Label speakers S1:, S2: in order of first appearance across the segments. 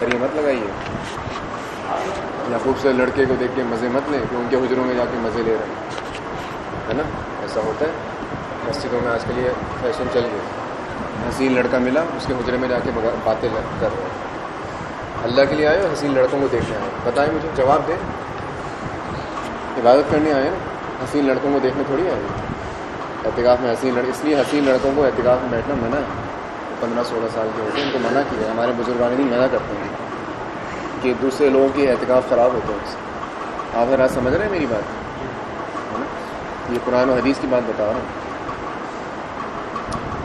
S1: یہ مت لگائیے۔ یا خوبصورت لڑکے کو دیکھ کے مزے مت لیں کہ ان کے حجروں میں جا کے مزے لے رہے ہیں۔ ہے نا؟ ایسا ہوتا ہے۔ مسجدوں میں آج کل یہ فیشن چل گیا حسین لڑکا ملا، اس کے حجرے میں جا کے باتیں کر رہے ہیں اللہ کے لیے آئے اور حسین لڑکوں کو دیکھنے آئے۔ بتائیں مجھے، جواب دیں۔ عبادت کرنے آئے نا حسین لڑکوں کو دیکھنے تھوڑی آئے احتکاف میں حسین لڑکے اس لیے حسین لڑکوں کو احتکاف میں بیٹھنا منع ہے۔ پندرہ سولہ سال کے ہوتے ہیں، ان کو منع کیا ہمارے بزرگان بھی منع کرتے ہیں کہ دوسرے لوگوں کی احتکاف خراب ہوتے ہیں۔ اس سے آپ رات سمجھ رہے ہیں میری بات؟ ہے نا؟ یہ قرآن و حدیث کی بات بتا رہا ہوں۔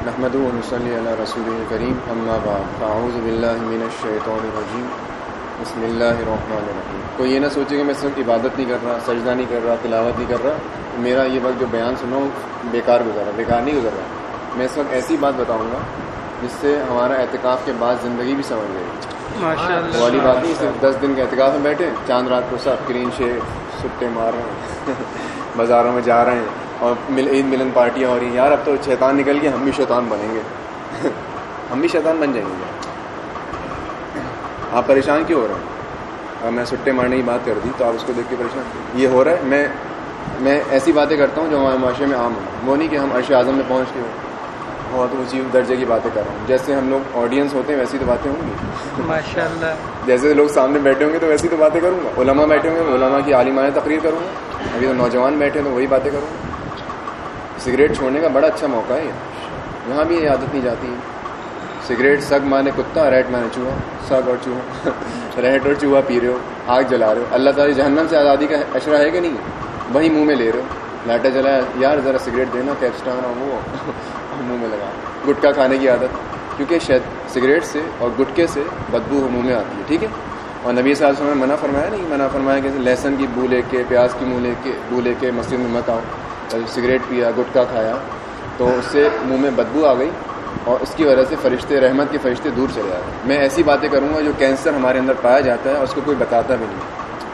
S1: نحمد صلی اللہ رسول کریم فاؤز باللہ من الشیطان الرجیم۔ بسم اللہ الرحمن الرحیم۔ کوئی یہ نہ سوچے کہ میں صرف عبادت نہیں کر رہا، سجدہ نہیں کر رہا، تلاوت نہیں کر رہا، میرا یہ وقت جو بیان سنا ہوں بیکار گزر رہا، بیکار نہیں گزر رہا۔ میں اس وقت ایسی بات بتاؤں گا جس سے ہمارا اعتکاف کے بعد زندگی بھی سمجھ گئی۔ والی بات نہیں صرف دس دن کے اعتکاف میں بیٹھے چاند رات کو سب کرین شیف سٹے مار رہے ہیں بازاروں میں جا رہے ہیں اور مل عید ملن پارٹیاں ہو رہی ہیں۔ یار اب تو شیطان نکل کے ہم بھی شیطان بنیں گے۔ ہم بھی شیطان بن جائیں گے۔ آپ پریشان کیوں ہو رہے ہیں؟ اگر میں سٹے مارنے کی بات کر دی تو آپ اس کو دیکھ کے پریشان یہ ہو رہا ہے میں میں ایسی باتیں کرتا ہوں جو ہمارے معاشرے میں عام ہوں۔ وہ نہیں کہ ہم عرش اعظم میں پہنچ کے بہت اونچی درجے کی باتیں کر رہا ہوں۔ جیسے ہم لوگ آڈینس ہوتے ہیں ویسی تو باتیں ہوں گی۔
S2: ماشاء اللہ
S1: جیسے لوگ سامنے بیٹھے ہوں گے تو ویسی تو باتیں کروں گا۔ علماء بیٹھے ہوں گے علماء کی عالمانہ تقریر کروں گا۔ ابھی تو نوجوان بیٹھے ہیں تو وہی باتیں کروں گا۔ سگریٹ چھوڑنے کا بڑا اچھا موقع ہے۔ یہاں بھی یہ عادت نہیں جاتی۔ سگریٹ سگ مانے کتا ریٹ مانے چوہا۔ سگ اور چوہا۔ ریٹ اور چوہا پی رہے ہو آگ جلا رہے ہو۔ اللہ تعالی جہنم سے آزادی کا اشرا ہے کہ نہیں؟ وہی منہ میں لے رہے ہو۔ لائٹر جلایا یار ذرا سگریٹ دینا کیپسٹان اور وہ۔ منہ میں لگا۔ گٹکا کھانے کی عادت، کیونکہ شاید سگریٹ سے اور گٹکے سے بدبو منہ میں آتی ہے، ٹھیک ہے؟ اور نبی صاحب سے منع فرمایا نہیں، منع فرمایا کہ لہسن کی بو لے کے، پیاز کی منہ لے کے، بو لے کے مسجد میں مت آؤ۔ سگریٹ پیا، گٹکا کھایا۔ تو اس سے منہ میں بدبو آ گئی اور اس کی وجہ سے فرشتے، رحمت کے فرشتے دور چلے آئے۔ میں ایسی باتیں کروں گا جو کینسر ہمارے اندر پایا جاتا ہے اور اس کو کوئی بتاتا بھی نہیں۔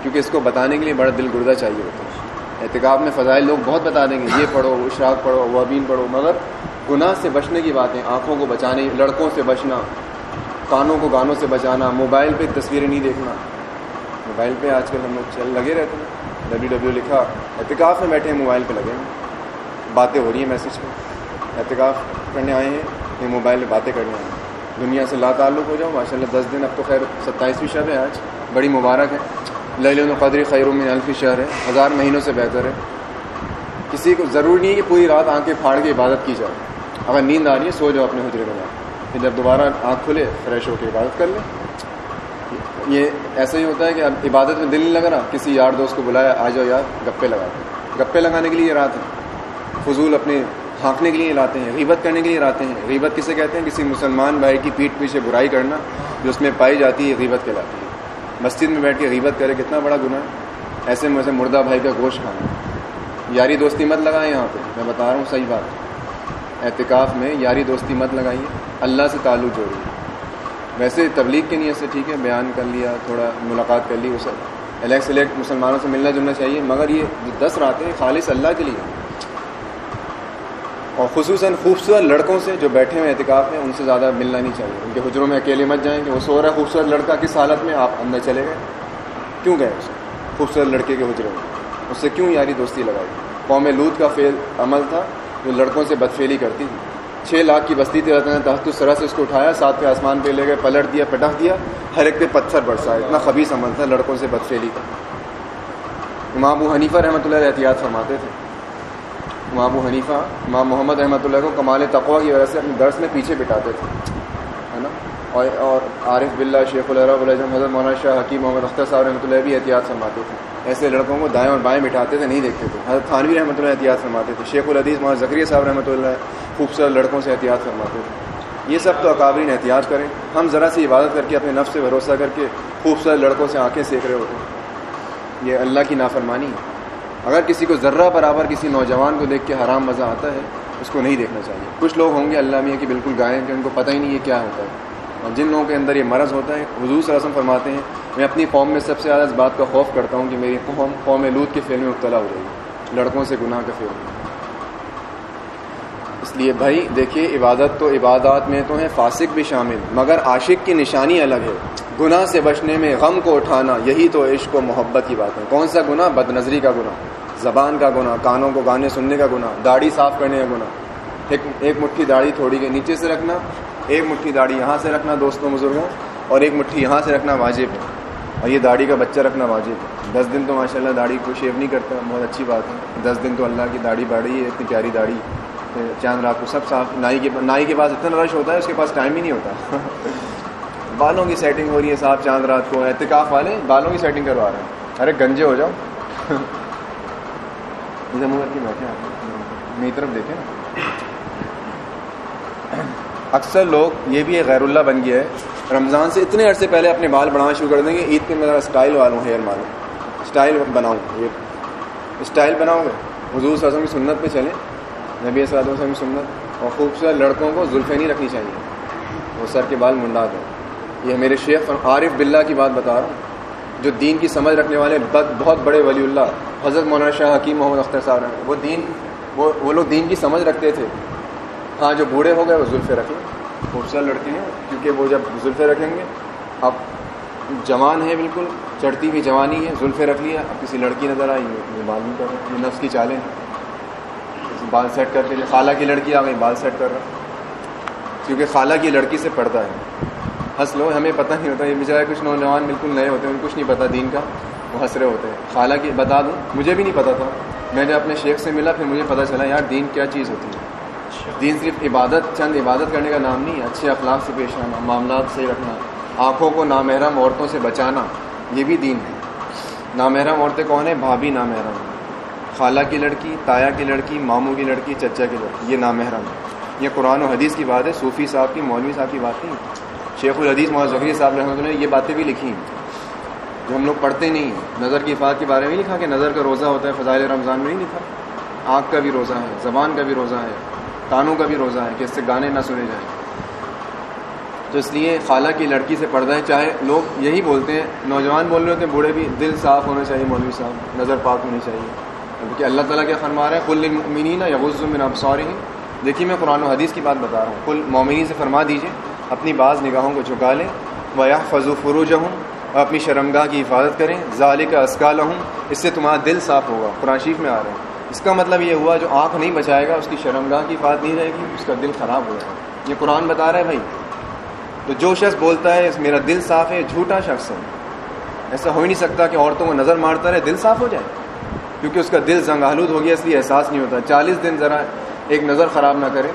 S1: کیونکہ اس کو بتانے کے لیے بڑا دل گردہ چاہیے ہوتا ہے۔ احتکاب میں فضائل لوگ بہت بتا دیں گے، یہ پڑھو، اشراق پڑھو وابین پڑھو، مگر گناہ سے بچنے کی باتیں، آنکھوں کو بچانے، لڑکوں سے بچنا، کانوں کو گانوں سے بچانا، موبائل پہ تصویریں نہیں دیکھنا۔ موبائل پہ آج کل ہم لوگ چل لگے رہتے ہیں۔ ڈبلیو ڈبلیو لکھا احتکاف میں بیٹھے ہیں، موبائل پہ لگے ہیں۔ باتیں ہو رہی ہیں میسج پہ۔ احتکاف کرنے آئے ہیں، یہ موبائل میں باتیں کرنے آئے ہیں۔ دنیا سے لا تعلق ہو جاؤ ماشاء اللہ دس دن اب تو خیر ستائیسویں شب ہے آج۔ بڑی مبارک ہے۔ لل القدری خیر من الفی شہر ہے۔ ہزار مہینوں سے بہتر ہے۔ کسی کو ضروری نہیں ہے کہ پوری رات آنکھیں پھاڑ کے عبادت کی جائے۔ اگر نیند آ رہی ہے، سو جاؤ اپنے حجرے میں پھر جب دوبارہ آنکھ کھلے، فریش ہو کے عبادت کر لیں۔ یہ ایسا ہی ہوتا ہے کہ اب عبادت میں دل نہیں لگ رہا کسی یار دوست کو بلایا، آ جاؤ یار، گپے لگا گپے لگانے کے لیے رات ہے۔ فضول اپنے ہانکنے کے لیے لاتے ہیں، غیبت کرنے کے لیے لاتے ہیں۔ غیبت کسے کہتے ہیں؟ کسی مسلمان بھائی کی پیٹ پیچھے برائی کرنا، جو اس میں پائی جاتی ہے، غیبت کہلاتی ہے۔ مسجد میں بیٹھ کے غیبت کرے، کتنا بڑا گناہ ہے۔ ایسے میں سے مردہ بھائی کا گوشت کھانا۔ یاری دوستی مت لگائیں یہاں پہ۔ میں بتا رہا ہوں، صحیح بات۔ اعتکاف میں یاری دوستی مت لگائیے، اللہ سے تعلق جوڑیے۔ ویسے تبلیغ کے نیت سے ٹھیک ہے، بیان کر لیا، تھوڑا ملاقات کر لی وہ سب الیکٹ سلیکٹ مسلمانوں سے ملنا جلنا چاہیے، مگر یہ دس راتیں خالص اللہ کے لیے اور خصوصاً خوبصورت لڑکوں سے جو بیٹھے ہوئے احتکاب ہیں ان سے زیادہ ملنا نہیں چاہیے۔ ان کے حجروں میں اکیلے مت جائیں کہ وہ سو رہا ہے خوبصورت لڑکا کس حالت میں؟ آپ اندر چلے گئے۔ کیوں گئے اسے خوبصورت لڑکے کے حجرے میں؟ اس سے کیوں یاری دوستی لگائی؟ قوم لوت کا فیل عمل تھا جو لڑکوں سے بدفیلی کرتی تھی۔ چھ لاکھ کی بستی تھی اللہ نے تحت سرا سے اس کو اٹھایا، ساتھ پہ آسمان پہ لے گئے، پلٹ دیا پٹخ دیا۔ ہر ایک پہ پتھر برسا، اتنا خبیص عمل تھا، لڑکوں سے بدفیلی کا امام ابو حنیفہ رحمۃ اللہ احتیاط فرماتے تھے۔ امام ابو حنیفہ، امام محمد رحمۃ اللہ کو کمال تقوا کی وجہ سے اپنے درس میں پیچھے بٹاتے تھے۔ اور عارف بلّہ شیخ الرب الحم حضرت مولانا شاہ حکیم محمد اختر صاحب رحمۃ اللہ بھی احتیاط فرماتے تھے۔ ایسے لڑکوں کو دائیں اور بائیں بٹھاتے تھے، نہیں دیکھتے تھے۔ حضرت خانوی رحمۃ اللہ احتیاط فرماتے تھے۔ شیخ العدیز محمد ذکریہ صاحب رحمۃ اللہ خوبصورت لڑکوں سے احتیاط فرماتے تھے۔ یہ سب تو اکابرین احتیاط کریں۔ ہم ذرا سی عبادت کر کے اپنے نفس سے بھروسہ کر کے خوبصورت لڑکوں سے آنکھیں سیکھ رہے ہوتے ہیں۔ یہ اللہ کی نافرمانی ہے۔ اگر کسی کو ذرہ برابر کسی نوجوان کو دیکھ کے حرام مزہ آتا ہے، اس کو نہیں دیکھنا چاہیے۔ کچھ لوگ ہوں گے اللہ میاں کی بالکل گائے کہ ان کو پتہ ہی نہیں ہے کیا ہوتا ہے۔ اور جن لوگوں کے اندر یہ مرض ہوتا ہے، حضور صلی اللہ علیہ وسلم فرماتے ہیں، میں اپنی قوم میں سب سے زیادہ اس بات کا خوف کرتا ہوں کہ میری قوم قوم لوت کے فیل میں مبتلا ہو جائے گی۔ لڑکوں سے گناہ کا فیل اس لیے بھائی، دیکھیے، عبادت تو عبادات میں تو ہیں، فاسق بھی شامل، مگر عاشق کی نشانی الگ ہے۔ گناہ سے بچنے میں غم کو اٹھانا، یہی تو عشق و محبت کی بات ہے۔ کون سا گناہ؟ بد نظری کا گناہ، زبان کا گناہ، کانوں کو گانے سننے کا گناہ، داڑھی صاف کرنے کا گناہ۔ ایک ایک مٹھی داڑھی تھوڑی کے نیچے سے رکھنا ایک مٹھی داڑھی یہاں سے رکھنا دوستوں بزرگوں اور ایک مٹھی یہاں سے رکھنا واجب ہے اور یہ داڑھی کا بچہ رکھنا واجب ہے۔ دس دن تو ماشاء اللہ داڑھی کو شیو نہیں کرتا، بہت اچھی بات ہے۔ دس دن تو اللہ کی داڑھی باڑھی ہے، اتنی پیاری داڑھی۔ چاند رات کو سب صاف، نائی کے نائی کے پاس اتنا رش ہوتا ہے، اس کے پاس ٹائم ہی نہیں ہوتا۔ بالوں کی سیٹنگ ہو رہی ہے صاف چاند رات کو احتکاف والے بالوں کی سیٹنگ کروا رہے ہیں۔ ارے گنجے ہو جاؤ۔ ادھر منہ کے بیٹھے میری طرف دیکھیں۔ اکثر لوگ یہ بھی غیر اللہ بن گیا ہے۔ رمضان سے اتنے عرصے پہلے اپنے بال بڑھانا شروع کر دیں گے، عید پہ میرا اسٹائل والوں، ہیئر مالوں اسٹائل بناؤں یہ۔ اسٹائل بناؤ گے حضور صاحب کی سنت پہ چلیں۔ نبی صاحب وسلم کی سنت۔ اور خوبصورت لڑکوں کو زلفے نہیں رکھنی چاہیے۔ وہ سر کے بال منڈا دیں۔ یہ میرے شیخ عارف بلّہ کی بات بتا رہا ہوں۔ جو دین کی سمجھ رکھنے والے بہت بڑے ولی اللہ، حضرت مولانا شاہ حکیم محمد اختر صاحب وہ دین وہ وہ لوگ دین کی سمجھ رکھتے تھے۔ ہاں جو بوڑھے ہو گئے وہ زلفے رکھیں خوبصورت لڑکے ہیں۔ کیونکہ وہ جب زلفے رکھیں گے اب جوان ہے بالکل چڑھتی ہوئی جوانی ہے زلفے رکھ لیا اب کسی لڑکی نظر آئی یہ بال نہیں کر رہا یہ نفس کی چالیں بال سیٹ کر کے خالہ کی لڑکی آ گئی بال سیٹ کر رہا۔ کیونکہ خالہ کی لڑکی سے پڑتا ہے۔ ہنس لو ہمیں پتہ نہیں ہوتا یہ بچارے کچھ نوجوان بالکل نئے ہوتے ہیں ان کچھ نہیں پتا دین کا وہ ہنس رہے ہوتے ہیں۔ حالانکہ بتا دوں مجھے بھی نہیں پتا تھا۔ میں نے اپنے شیخ سے ملا پھر مجھے پتا چلا یار دین کیا چیز ہوتی ہے۔ دین صرف عبادت، چند عبادت کرنے کا نام نہیں ہے اچھے اخلاق سے پیش آنا، معاملات سے رکھنا، آنکھوں کو نامحرم عورتوں سے بچانا، یہ بھی دین ہے۔ نامحرم عورتیں کون ہیں؟ بھابھی نامحرم۔ خالہ کی لڑکی، تایا کی لڑکی، ماموں کی لڑکی، چچا کی لڑکی، یہ نامحرم ہے۔ یہ قرآن و حدیث کی بات ہے، صوفی صاحب کی، مولوی صاحب کی بات نہیں۔ شیخ الحدیث محمد ظفری صاحب رحمۃ اللہ نے یہ باتیں بھی لکھی ہیں، جو ہم لوگ پڑھتے نہیں نظر کی افاد کے بارے میں لکھا کہ نظر کا روزہ ہوتا ہے، فضائل رمضان میں نہیں لکھا۔ آنکھ کا بھی روزہ ہے، زبان کا بھی روزہ ہے کانوں کا بھی روزہ ہے کہ اس سے گانے نہ سنے جائیں۔ تو اس لیے خالہ کی لڑکی سے پڑھتا ہے، چاہے لوگ یہی بولتے ہیں، نوجوان بول رہے ہوتے ہیں، بوڑھے بھی دل صاف ہونا چاہیے، مولوی صاحب، نظر پاک ہونی چاہیے۔ کیونکہ اللہ تعالیٰ کیا فرما رہا ہے کل المنین یا غزم من ابصارہم۔ سوری دیکھیے میں قرآن و حدیث کی بات بتا رہا ہوں۔ کل مومنی سے فرما دیجیے اپنی بعض نگاہوں کو جھکا لیں۔ وہ یا فضو فروج ہوں اور اپنی شرمگاہ کی حفاظت کریں۔ ظال کا اسکال ہوں اس سے تمہارا دل صاف ہوگا۔ قرآن شریف میں آ رہے ہیں اس کا مطلب یہ ہوا جو آنکھ نہیں بچائے گا، اس کی شرمگاہ کی حفاظت نہیں رہے گی، اس کا دل خراب ہو جائے گا۔ یہ قرآن بتا رہا ہے بھائی، تو جو شخص بولتا ہے میرا دل صاف ہے، جھوٹا شخص ہے۔ ایسا ہو ہی نہیں سکتا کہ عورتوں کو نظر مارتا رہے، دل صاف ہو جائے۔ کیونکہ اس کا دل زنگ آلود ہو گیا، اس لیے احساس نہیں ہوتا۔ چالیس دن ذرا ایک نظر خراب نہ کرے۔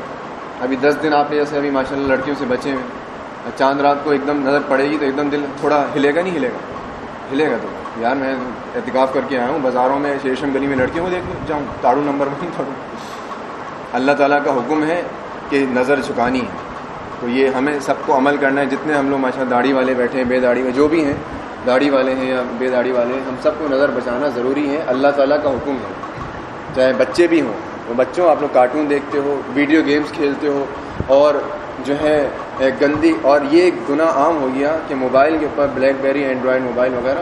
S1: ابھی دس دن آپ نے جیسے ابھی ماشاء اللہ لڑکیوں سے بچے ہوئے چاند رات کو ایک دم نظر پڑے گی تو ایک دم دل تھوڑا ہلے گا، نہیں ہلے گا ہلے گا تو۔ یار میں احتکاف کر کے آیا ہوں، بازاروں میں شیشم گلی میں لڑکیوں کو دیکھ جاؤں تاڑو نمبر ون پڑھوں اللہ تعالیٰ کا حکم ہے کہ نظر جھکانی ہے۔ تو یہ ہمیں سب کو عمل کرنا ہے، جتنے ہم لوگ ماشاء داڑھی والے بیٹھے ہیں، بے داڑھی میں جو بھی ہیں، داڑھی والے ہیں یا بے داڑھی والے ہیں، ہم سب کو نظر بچانا ضروری ہے۔ اللہ تعالیٰ کا حکم ہے، چاہے بچے بھی ہوں۔ وہ بچوں، آپ لوگ کارٹون دیکھتے ہو، ویڈیو گیمز کھیلتے ہو، اور جو ہے گندی، اور یہ گناہ عام ہو گیا کہ موبائل کے اوپر بلیک بیری، اینڈرائڈ موبائل وغیرہ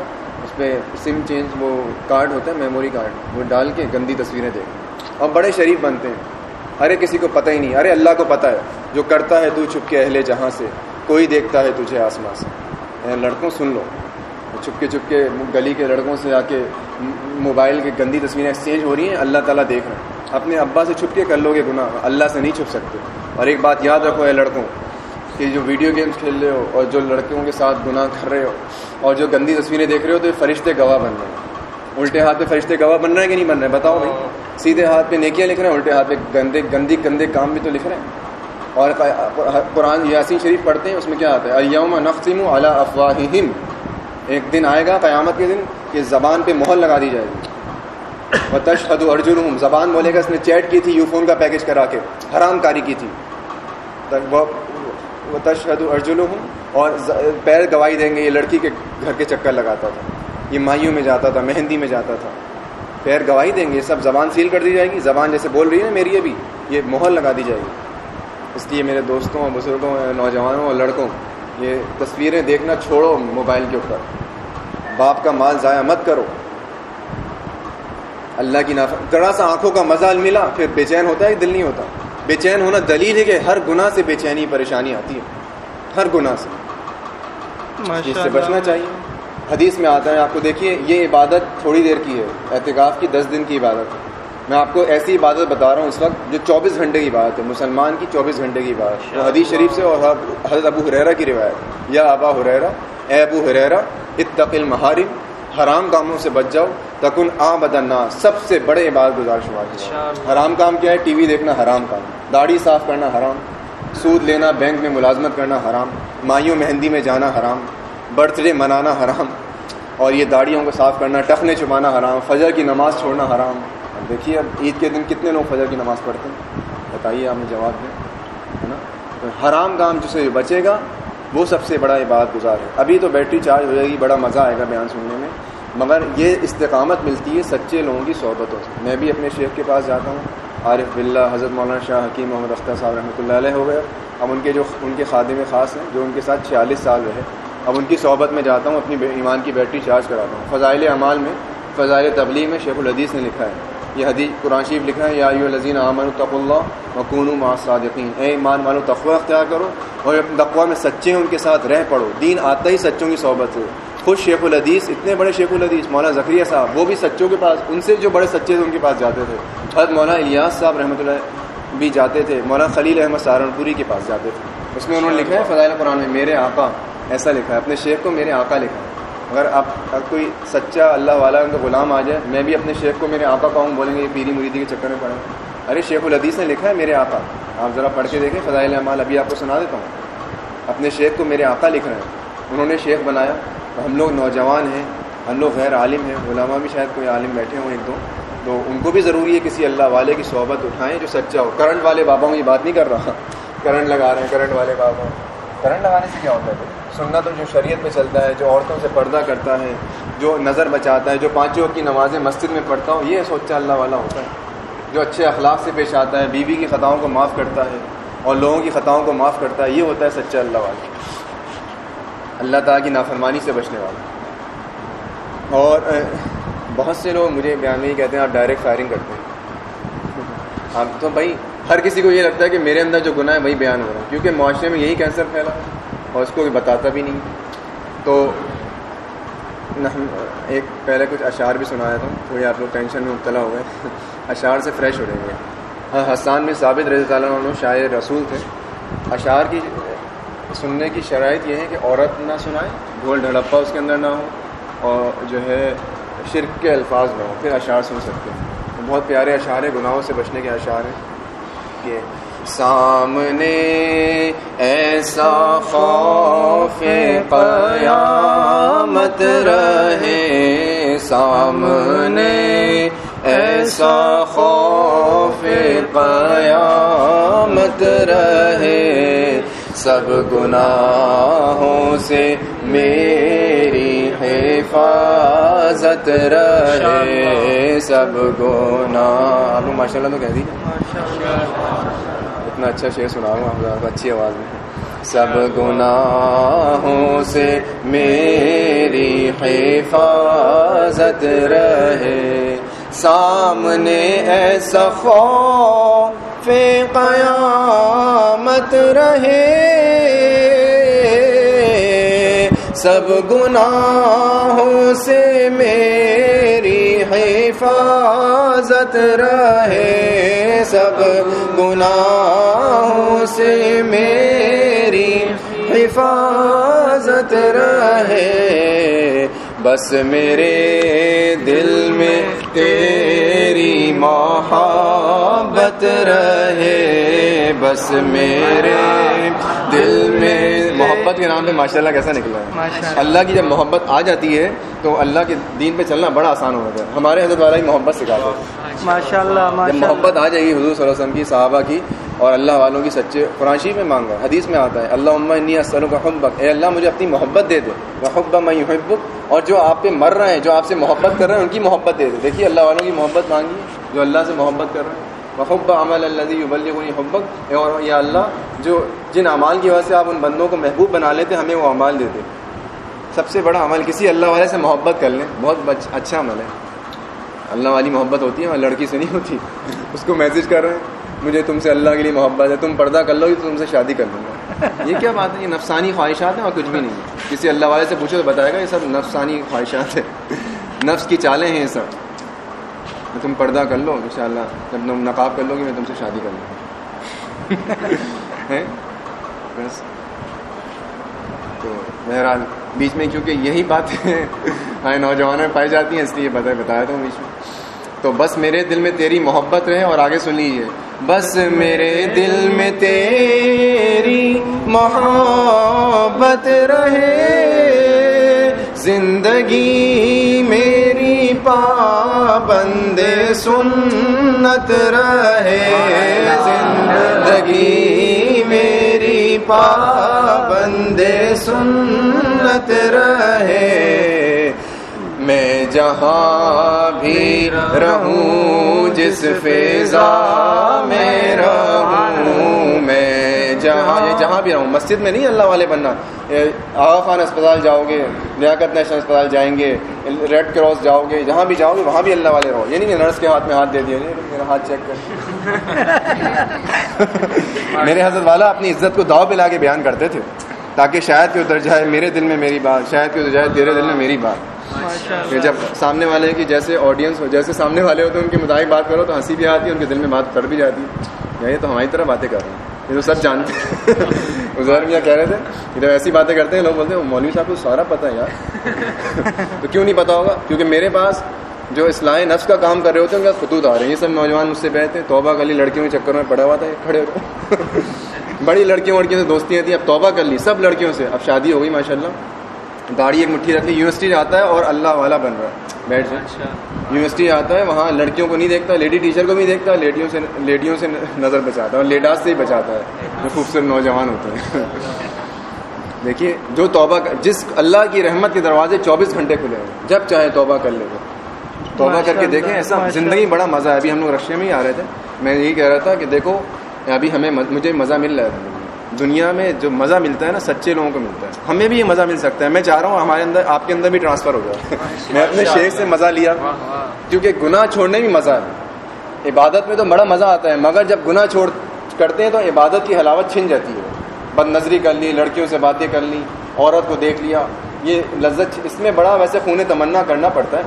S1: پہ سم چینج وہ کارڈ ہوتا ہے میموری کارڈ وہ ڈال کے گندی تصویریں دیکھ۔ اور بڑے شریف بنتے ہیں۔ ارے کسی کو پتہ ہی نہیں، ارے اللہ کو پتہ ہے، جو کرتا ہے تو چھپ کے اہل جہاں سے، کوئی دیکھتا ہے تجھے آسمان سے۔ لڑکوں سن لو۔ چھپ کے چھپ کے گلی کے لڑکوں سے آ کے موبائل کی گندی تصویریں ایکسچینج ہو رہی ہیں، اللہ تعالیٰ دیکھ رہے ہیں اپنے ابا سے چھپ کے کر لو گے گناہ۔ اللہ سے نہیں چھپ سکتے۔ اور ایک بات یاد رکھو ہے لڑکوں کہ جو ویڈیو گیمز کھیل رہے ہو اور جو لڑکیوں کے ساتھ گناہ کر رہے ہو اور جو گندی تصویریں دیکھ رہے ہو، تو یہ فرشتے گواہ بن رہے ہیں۔ الٹے ہاتھ پہ فرشتے گواہ بن رہے ہیں کہ نہیں بن رہے؟ ہیں بتاؤ بھائی۔ سیدھے ہاتھ پہ نیکیاں لکھ رہے ہیں، الٹے ہاتھ پہ گندے، گندی، گندے کام بھی تو لکھ رہے ہیں۔ اور قرآن یاسین شریف پڑھتے ہیں، اس میں کیا آتا ہے؟ ایوم نقسم اعلیٰ افواہم ایک دن آئے گا، قیامت کے دن، کہ زبان پہ مہر لگا دی جائے گی۔ و تشہد ارجن زبان بولے گا، اس نے چیٹ کی تھی، یو فون کا پیکج کرا کے، حرام کاری کی تھی۔ وہ تشہد ارجن اور پیر گواہی دیں گے، یہ لڑکی کے گھر کے چکر لگاتا تھا، یہ مائیوں میں جاتا تھا، مہندی میں جاتا تھا۔ پیر گواہی دیں گے یہ سب زبان سیل کر دی جائے گی، زبان جیسے بول رہی ہے نا میری ابھی، یہ مہر لگا دی جائے گی۔ اس لیے میرے دوستوں اور بزرگوں، نوجوانوں اور لڑکوں، یہ تصویریں دیکھنا چھوڑو موبائل کے اوپر۔ باپ کا مال ضائع مت کرو۔ اللہ کی نافا ذرا سا آنکھوں کا مزہ ملا، پھر بے چین ہوتا ہے، دل نہیں ہوتا۔ بے چین ہونا دلیل ہے کہ ہر گناہ سے بے چینی پریشانی آتی ہے۔ ہر گناہ سے۔ اس سے بچنا چاہیے۔ حدیث میں آتا ہے آپ کو دیکھیے یہ عبادت تھوڑی دیر کی ہے۔ احتکاف کی دس دن کی عبادت ہے۔ میں آپ کو ایسی عبادت بتا رہا ہوں اس وقت جو چوبیس گھنٹے کی عبادت ہے مسلمان کی چوبیس گھنٹے کی عبادت وہ حدیث شریف سے اور حضرت ابو حریرا کی روایت یا ابا حریرا اے ابو حریرا اتقل محارم حرام کاموں سے بچ جاؤ۔ تکن آ بدنا سب سے بڑے عبادت گزار شمار حرام کام کیا ہے؟ ٹی وی دیکھنا حرام کام۔ داڑھی صاف کرنا حرام، سود لینا بینک میں ملازمت کرنا حرام، مائیوں مہندی میں جانا حرام برتھ ڈے منانا حرام، اور یہ داڑھیوں کو صاف کرنا، ٹخنے چھپانا حرام، فجر کی نماز چھوڑنا حرام۔ اب دیکھیے، اب عید کے دن کتنے لوگ فجر کی نماز پڑھتے ہیں؟ بتائیے، آپ نے جواب دیں ہے نا؟ حرام کام جسے بچے گا، وہ سب سے بڑا عبادت گزار ہے۔ ابھی تو بیٹری چارج ہو جائے گی، بڑا مزہ آئے گا بیان سننے میں۔ مگر یہ استقامت ملتی ہے، سچے لوگوں کی صحبتوں سے۔ میں بھی اپنے شیخ کے پاس جاتا ہوں۔ عارف بلّہ حضرت مولانا شاہ حکیم محمد اختر صاحب رحمۃ اللہ علیہ ہو گیا اب ان کے جو ان کے خادم خاص ہیں، جو ان کے ساتھ چھیالیس سال رہے۔ اب ان کی صحبت میں جاتا ہوں، اپنی ایمان کی بیٹری چارج کراتا ہوں۔ فضائل اعمال میں، فضائل تبلیغ میں شیخ الحدیث نے لکھا ہے۔ یہ حدیث قرآن شریف لکھا ہے، یا الزین امن الطف اللہ مکون ما صادقین اے ایمان والو، تقوی اختیار کرو اور تقوا میں سچے ان کے ساتھ، رہ پڑو دین آتا ہی سچوں کی صحبت سے خود شیخ الحدیث، اتنے بڑے شیخ الحدیث، مولانا ذکریہ صاحب، وہ بھی سچوں کے پاس، ان سے جو بڑے سچے تھے، ان کے پاس جاتے تھے۔ حضرت مولانا الیاس صاحب رحمۃ اللہ بھی جاتے تھے، مولانا خلیل احمد سہارنپوری کے پاس جاتے تھے۔ اس میں انہوں نے لکھا ہے، فضائل قرآن میں، میرے آقا، ایسا لکھا ہے۔ اپنے شیخ کو میرے آقا لکھا ہے۔ اگر آپ کوئی سچا اللہ والا ان کا غلام آ جائے، میں بھی اپنے شیخ کو میرے آقا پاؤں بولیں گے، یہ پیری مریدی کے چکر میں پڑے۔ ارے شیخ الحدیث نے لکھا ہے، میرے آقا۔ آپ ذرا پڑھ کے دیکھیں، فضائل اعمال ابھی آپ کو سنا دیتا ہوں۔ اپنے شیخ کو میرے آقا لکھ رہے ہیں۔ انہوں نے شیخ بنایا۔ ہم لوگ نوجوان ہیں، ہم لوگ غیر عالم ہیں، علماء بھی شاید کوئی عالم بیٹھے ہوں ایک دو۔ تو ان کو بھی ضروری ہے کسی اللہ والے کی صحبت اٹھائیں جو سچا ہو۔ کرنٹ والے باباؤں کی بات نہیں کر رہا۔ کرنٹ لگا رہے ہیں کرنٹ والے بابا کرنٹ لگانے سے کیا ہوتا ہے؟ سننا تو جو شریعت میں چلتا ہے، جو عورتوں سے پردہ کرتا ہے، جو نظر بچاتا ہے، جو پانچوں کی نمازیں مسجد میں پڑھتا ہوں، یہ سوچا اللہ والا ہوتا ہے۔ جو اچھے اخلاق سے پیش آتا ہے، بیوی کی خطاؤں کو معاف کرتا ہے اور لوگوں کی خطاؤں کو معاف کرتا ہے، یہ ہوتا ہے سچا اللہ والا۔ اللہ تعالیٰ کی نافرمانی سے بچنے والا۔ اور بہت سے لوگ مجھے بیان میں ہی کہتے ہیں، آپ ڈائریکٹ فائرنگ کرتے ہیں۔ آپ تو بھائی، ہر کسی کو یہ لگتا ہے کہ میرے اندر جو گناہ ہے، وہی بیان ہو رہا ہے۔ کیونکہ معاشرے میں یہی کینسر پھیلا اور اس کو بتاتا بھی نہیں۔ تو ایک پہلے کچھ اشعار بھی سنایا تھا۔ تھوڑی آپ لوگ ٹینشن میں مبتلا ہو گئے۔ اشعار سے فریش ہو رہے گے ہاں حسان میں ثابت رضی اللہ عنہ شاعر رسول تھے۔ اشعار کی سننے کی شرائط یہ ہے کہ عورت نہ سنائے ڈھول ڈھڑپا اس کے اندر نہ ہو اور جو ہے شرک کے الفاظ نہ ہو، پھر اشعار سن سکتے ہیں۔ بہت پیارے اشعار ہیں، گناہوں سے بچنے کے اشعار ہیں کہ سامنے ایسا خوف قیامت رہے، سامنے ایسا خوف قیامت رہے۔ سب گناہوں سے میری حفاظت رہے۔ سب گناہ۔ آپ ماشاء اللہ تو کہہ دیجیے اتنا اچھا شعر سنا ہوں آپ اچھی آواز میں۔ سب گناہوں سے میری حفاظت رہے۔ سامنے ایسا خوف قیامت رہے۔ سب گناہوں سے میری حفاظت رہے۔ سب گناہوں سے میری حفاظت رہے۔ بس میرے دل میں تیری محبت رہے بس میرے دل میں محبت کے نام پہ ماشاء اللہ کیسا نکلا ہے۔ اللہ کی جب محبت آ جاتی ہے تو اللہ کے دین پہ چلنا بڑا آسان ہو جاتا ہے۔ ہمارے حضرت والا ہی محبت سکھاتے ہیں۔ ماشاء اللہ جب محبت آ جائے گی حضور صلی اللہ علیہ وسلم کی صحابہ کی اور اللہ والوں کی سچے قرآن میں مانگا حدیث میں آتا ہے اللہ عمہ اسلم کا حبک اے اللہ مجھے اپنی محبت دے دے۔ محبت میں حبک اور جو آپ پہ مر رہے ہیں جو آپ سے محبت کر رہے ہیں ان کی محبت دے دے۔ دیکھیے اللہ والوں کی محبت مانگی جو اللہ سے محبت کر رہے ہیں۔ وحب عمل اللہ حبک اور یا اللہ، جو جن اعمال کی وجہ سے آپ ان بندوں کو محبوب بنا لیتے، ہمیں وہ اعمال دیتے سب سے بڑا عمل کسی اللہ والے سے محبت کر لیں، بہت اچھا عمل ہے۔ اللہ والی محبت ہوتی ہے، اور لڑکی سے نہیں ہوتی۔ اس کو میسج کر رہے ہیں، مجھے تم سے اللہ کے لیے محبت ہے، تم پردہ کر لو گی تو تم سے شادی کر لوں گا۔ یہ کیا بات ہے؟ یہ نفسانی خواہشات ہیں اور کچھ بھی نہیں ہے۔ کسی اللہ والے سے پوچھو تو بتائے گا، یہ سب نفسانی خواہشات ہیں۔ نفس کی چالیں ہیں یہ سب۔ تم پردہ کر لو انشاءاللہ جب تم نقاب کر لو گے میں تم سے شادی کر لوں بس۔ تو بہرحال بیچ میں کیونکہ یہی باتیں ہمارے نوجوانوں میں پائی جاتی ہیں اس لیے بتایا بتایا تھا بیچ میں۔ تو بس میرے دل میں تیری محبت رہے اور آگے سن لیجیے بس میرے دل میں تیری محبت رہے زندگی پابند سنت رہے۔ زندگی میری پابند سنت رہے۔ میں جہاں بھی رہوں، جس فیضا میں رہوں جہاں یہ جہاں بھی رہوں مسجد میں نہیں اللہ والے بننا۔ آغا خان اسپتال جاؤ گے لیاقت نیشنل اسپتال جائیں گے ریڈ کراس جاؤ گے جہاں بھی جاؤ گے وہاں بھی اللہ والے رہو۔ یہ نہیں نرس کے ہاتھ میں ہاتھ دے دیا میرا ہاتھ چیک کر۔ میرے حضرت والا اپنی عزت کو داؤ پہ لا کے بیان کرتے تھے تاکہ شاید کہ اتر جائے میرے دل میں میری بات شاید کہ اتر جائے تیرے دل میں میری بات۔ جب سامنے والے کی جیسے آڈینس ہو جیسے سامنے والے ہوتے ہیں ان کے مطابق بات کرو تو ہنسی بھی آتی ہے ان کے دل میں بات کر بھی جاتی ہے۔ یہ تو ہماری طرح باتیں کر رہے ہیں۔ یہ تو سب جانتے ہیں میاں کہہ رہے تھے کہ جب ایسی باتیں کرتے ہیں، لوگ بولتے ہیں، مولوی صاحب کو سارا پتہ ہے یار۔ تو کیوں نہیں پتا ہوگا؟ کیونکہ میرے پاس جو اصلاح نفس کا کام کر رہے ہوتے ہیں، ان کا خطوط آ رہے ہیں۔ یہ سب نوجوان مجھ سے بہتے ہیں۔ توبہ کر لی، لڑکیوں کے چکر میں پڑا ہوا تھا کھڑے ہو۔ بڑی لڑکیوں، وڑکیوں سے دوستیاں تھیں اب توبہ کر لی، سب لڑکیوں سے۔ اب شادی ہو گئی ماشاء اللہ گاڑی ایک مٹھی رکھ لی یونیورسٹی جاتا ہے اور اللہ والا بن رہا ہے۔ بیٹھ جائے یونیورسٹی آتا ہے وہاں لڑکیوں کو نہیں دیکھتا لیڈی ٹیچر کو بھی دیکھتا لیڈیوں سے لیڈیوں سے نظر بچاتا ہے اور لیڈاس سے ہی بچاتا ہے۔ جو خوبصورت نوجوان ہوتے ہیں۔ دیکھیے جو توبہ جس اللہ کی رحمت کے دروازے چوبیس گھنٹے کھلے ہیں جب چاہے توبہ کر لے توبہ کر کے دیکھیں ایسا زندگی بڑا مزہ ہے۔ ابھی ہم لوگ رشیا میں ہی آ رہے تھے۔ میں یہی کہہ رہا تھا کہ دیکھو ابھی ہمیں مجھے مزہ مل رہا ہے۔ دنیا میں جو مزہ ملتا ہے نا سچے لوگوں کو ملتا ہے۔ ہمیں بھی یہ مزہ مل سکتا ہے۔ میں چاہ رہا ہوں ہمارے اندر آپ کے اندر بھی ٹرانسفر ہو جائے۔ میں اپنے شیخ سے مزہ لیا۔ کیونکہ گناہ چھوڑنے بھی مزہ ہے۔ عبادت میں تو بڑا مزہ آتا ہے مگر جب گناہ چھوڑ کرتے ہیں تو عبادت کی حلاوت چھن جاتی ہے۔ بد نظری کر لی لڑکیوں سے باتیں کر لی عورت کو دیکھ لیا۔ یہ لذت اس میں بڑا ویسے خون تمنا کرنا پڑتا ہے۔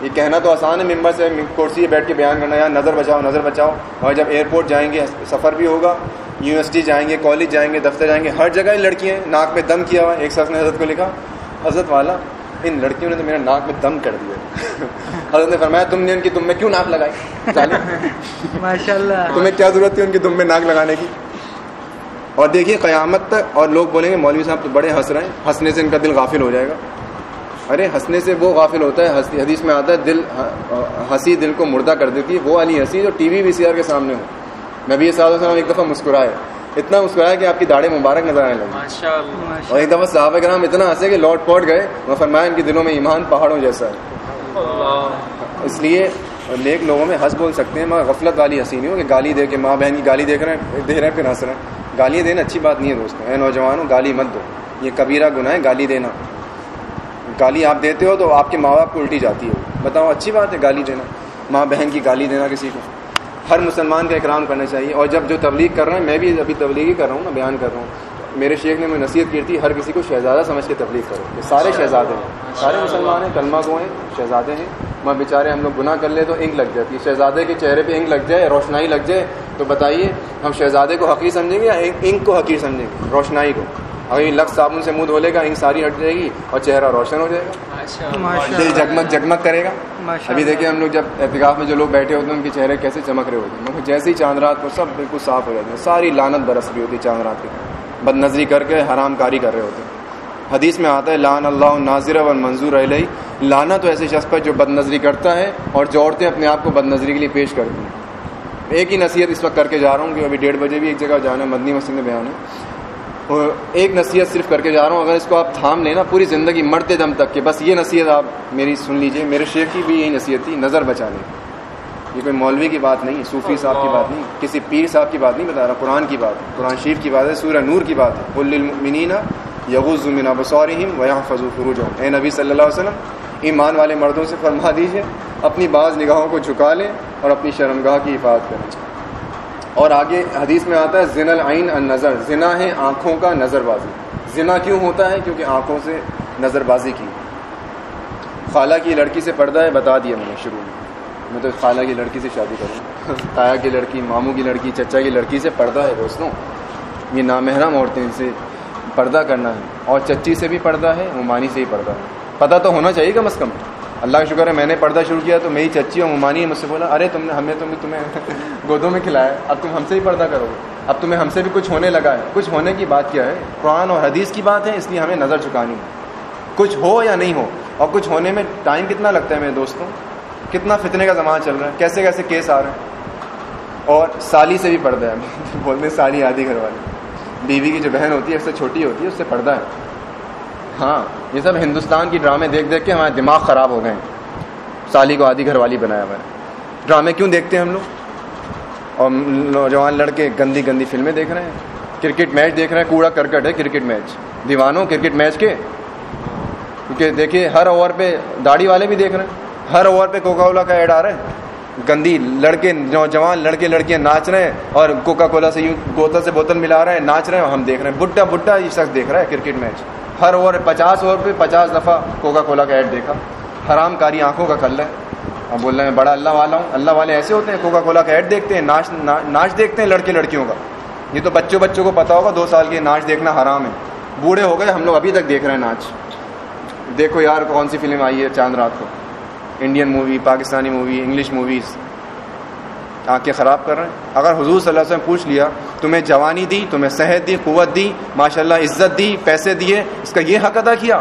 S1: یہ کہنا تو آسان ہے ممبر سے کرسی بیٹھ کے بیان کرنا یار نظر بچاؤ نظر بچاؤ۔ اور جب ایئرپورٹ جائیں گے سفر بھی ہوگا۔ یونیورسٹی جائیں گے کالج جائیں گے دفتر جائیں گے ہر جگہ لڑکیاں ناک میں دم کیا ہوا ایک شخص نے حضرت کو لکھا حضرت والا ان لڑکیوں نے تو میرا ناک میں دم کر دیا حضرت نے فرمایا تم نے ان کی تم میں کیوں ناک لگائی؟
S2: ماشاء اللہ
S1: تمہیں کیا ضرورت تھی ان کی تم میں ناک لگانے کی؟ اور دیکھیے قیامت تک اور لوگ بولیں گے مولوی صاحب تو بڑے ہنس رہے ہیں ہنسنے سے ان کا دل غافل ہو جائے گا۔ ارے ہنسنے سے وہ غافل ہوتا ہے حدیث میں آتا ہے دل ہنسی دل کو مردہ کر دیتی ہے۔ وہ والی ہنسی جو ٹی وی وی سی آر کے سامنے ہو۔ نبی صاحب وسلم ایک دفعہ مسکرائے۔ اتنا مسکرایا کہ آپ کی داڑھی مبارک نظر آنے لگی۔ اور ایک دفعہ صحابہ کرام اتنا ہنسے کہ لوٹ پوٹ گئے۔ وہ فرمایا ان کے دلوں میں ایمان پہاڑوں جیسا ہے۔ اس لیے نیک لوگوں میں ہنس بول سکتے ہیں مگر غفلت والی ہنسی نہیں ہو کہ گالی دے کے ماں بہن کی گالی دیکھ رہے ہیں دے رہے ہیں پھر ہنس رہے ہیں۔ گالیاں دینا اچھی بات نہیں ہے دوستوں اے نوجوانوں گالی مت دو۔ یہ کبیرہ گناہ ہے گالی دینا۔ گالی آپ دیتے ہو تو آپ کے ماں باپ کو الٹی جاتی ہے۔ بتاؤ اچھی بات ہے گالی دینا۔ ماں بہن کی گالی دینا کسی کو۔ ہر مسلمان کا اکرام کرنا چاہیے اور جب جو تبلیغ کر رہے ہیں، میں بھی ابھی تبلیغ ہی کر رہا ہوں نا بیان کر رہا ہوں۔ میرے شیخ نے مجھے نصیحت کی تھی، ہر کسی کو شہزادہ سمجھ کے تبلیغ کرو۔ یہ سارے شہزادے ہیں۔ سارے مسلمان ہیں، کلمہ کو ہیں، شہزادے ہیں۔ میں بیچارے ہم لوگ گناہ کر لے تو انک لگ جاتی ہے۔ شہزادے کے چہرے پہ انک لگ جائے، روشنائی لگ جائے۔ تو بتائیے، ہم شہزادے کو حقیق سمجھیں گے یا انک کو حقیق سمجھیں گے؟ روشنائی کو۔ اگر یہ لفظ صابن سے منہ دھو لے گا انک ساری ہٹ جائے گی اور چہرہ روشن ہو جائے گا۔ دل جگمگ جگمگ کرے گا۔ ابھی دیکھیں ہم لوگ جب احتکاف میں جو لوگ بیٹھے ہوتے ہیں ان کے چہرے کیسے چمک رہے ہوتے ہیں۔ جیسے ہی چاند رات کو سب بالکل صاف ہو جاتے ہیں۔ ساری لانت برس رہی ہوتی ہے چاند رات کی۔ بد نظری کر کے حرام کاری کر رہے ہوتے ہیں۔ حدیث میں آتا ہے لان اللہ ناظر و منظور علیہ لانا تو ایسے شخص پر جو بد نظری کرتا ہے اور جو عورتیں اپنے آپ کو بد نظری کے لیے پیش کرتی ہیں۔ ایک ہی نصیحت اس وقت کر کے جا رہا ہوں کہ ابھی ڈیڑھ بجے بھی ایک جگہ جانا ہے مدنی مسجد میں بیان ہے۔ اور ایک نصیحت صرف کر کے جا رہا ہوں، اگر اس کو آپ تھام لیں نا، پوری زندگی مرتے دم تک کہ بس یہ نصیحت آپ میری سن لیجیے، میرے شیخ کی بھی یہی نصیحت تھی، نظر بچا لیں۔ یہ کوئی مولوی کی بات نہیں، صوفی صاحب کی بات نہیں، کسی پیر صاحب کی بات نہیں، بتا رہا قرآن کی بات قرآن شریف کی بات ہے، سورہ نور کی بات ہے۔ المنین یغز من بصورہم ویحفظوا فروجہم اے نبی صلی اللہ علیہ وسلم، ایمان والے مردوں سے فرما دیجیے، اپنی بعض نگاہوں کو جھکا لیں اور اپنی شرمگاہ کی حفاظت کریں۔ اور آگے حدیث میں آتا ہے زن العین النظر، زنا ہے آنکھوں کا نظر بازی زنا کیوں ہوتا ہے؟ کیونکہ آنکھوں سے نظر بازی کی۔ خالہ کی لڑکی سے پردہ ہے، بتا دیا میں نے شروع میں۔ میں تو خالہ کی لڑکی سے شادی کروں۔ تایا کی لڑکی، ماموں کی لڑکی، چچا کی لڑکی سے پردہ ہے دوستوں۔ یہ نامحرم عورتیں ان سے پردہ کرنا ہے۔ اور چچی سے بھی پردہ ہے ممانی سے ہی پردہ ہے۔ پتہ تو ہونا چاہیے کم از کم۔ اللہ کا شکر ہے میں نے پردہ شروع کیا تو میری چچی اور ممانی مجھ سے بولا، ارے تم نے ہمیں تم تمہیں گودوں میں کھلایا اب تم ہم سے ہی پردہ کرو۔ اب تمہیں ہم سے بھی کچھ ہونے لگا ہے۔ کچھ ہونے کی بات کیا ہے؟ قرآن اور حدیث کی بات ہے، اس لیے ہمیں نظر چکانی ہے۔ کچھ ہو یا نہیں ہو، اور کچھ ہونے میں ٹائم کتنا لگتا ہے میرے دوستوں؟ کتنا فتنے کا زمانہ چل رہا ہے، کیسے کیسے کیس آ رہے ہیں؟ اور سالی سے بھی پردہ ہے۔ بولتے ہیں سالی آدھی گھر والی بیوی کی جو بہن ہوتی ہے، اس سے چھوٹی ہوتی ہے، اس سے پردہ ہے۔ ہاں یہ سب ہندوستان کی ڈرامے دیکھ دیکھ کے ہمارے دماغ خراب ہو گئے ہیں۔ سالی کو آدھی گھر والی بنایا ہوا ہے۔ ڈرامے کیوں دیکھتے ہیں ہم لوگ؟ اور نوجوان لڑکے گندی گندی فلمیں دیکھ رہے ہیں۔ کرکٹ میچ دیکھ رہے ہیں، کوڑا کرکٹ ہے کرکٹ میچ۔ دیوانوں کرکٹ میچ کے۔ کیونکہ دیکھیے، ہر اوور پہ داڑھی والے بھی دیکھ رہے ہیں۔ ہر اوور پہ کوکا کولا کا ایڈ آ رہا ہے۔ گندی لڑکے، نوجوان لڑکے، لڑکیاں ناچ رہے ہیں اور کوکا کولا سے یوں بوتل سے بوتل ملا رہے ہیں، ناچ رہے ہیں ہم دیکھ رہے ہیں۔ بڈا بڈا یہ شخص دیکھ رہا ہے کرکٹ میچ۔ ہر اوور پچاس اوور پہ پچاس دفعہ کوکا کولا کا ایڈ دیکھا۔ حرام کاری آنکھوں کا کل ہے۔ اب بول رہے ہیں، بڑا اللہ والا ہوں۔ اللہ والے ایسے ہوتے ہیں، کوکا کولا کا ایڈ دیکھتے ہیں، ناچ ناچ دیکھتے ہیں لڑکے لڑکیوں کا۔ یہ تو بچوں بچوں کو پتا ہوگا، دو سال کے ناچ دیکھنا حرام ہے۔ بوڑھے ہو گئے، ہم لوگ ابھی تک دیکھ رہے ہیں ناچ۔ دیکھو یار، کون سی فلم آئی ہے چاند رات کو؟ Indian movie, Pakistani movie, English movies. آنکھیں خراب کر رہے ہیں۔ اگر حضور صلی اللہ علیہ وسلم پوچھ لیا، تمہیں جوانی دی، تمہیں صحت دی، قوت دی ماشاء اللہ عزت دی، پیسے دیے، اس کا یہ حق ادا کیا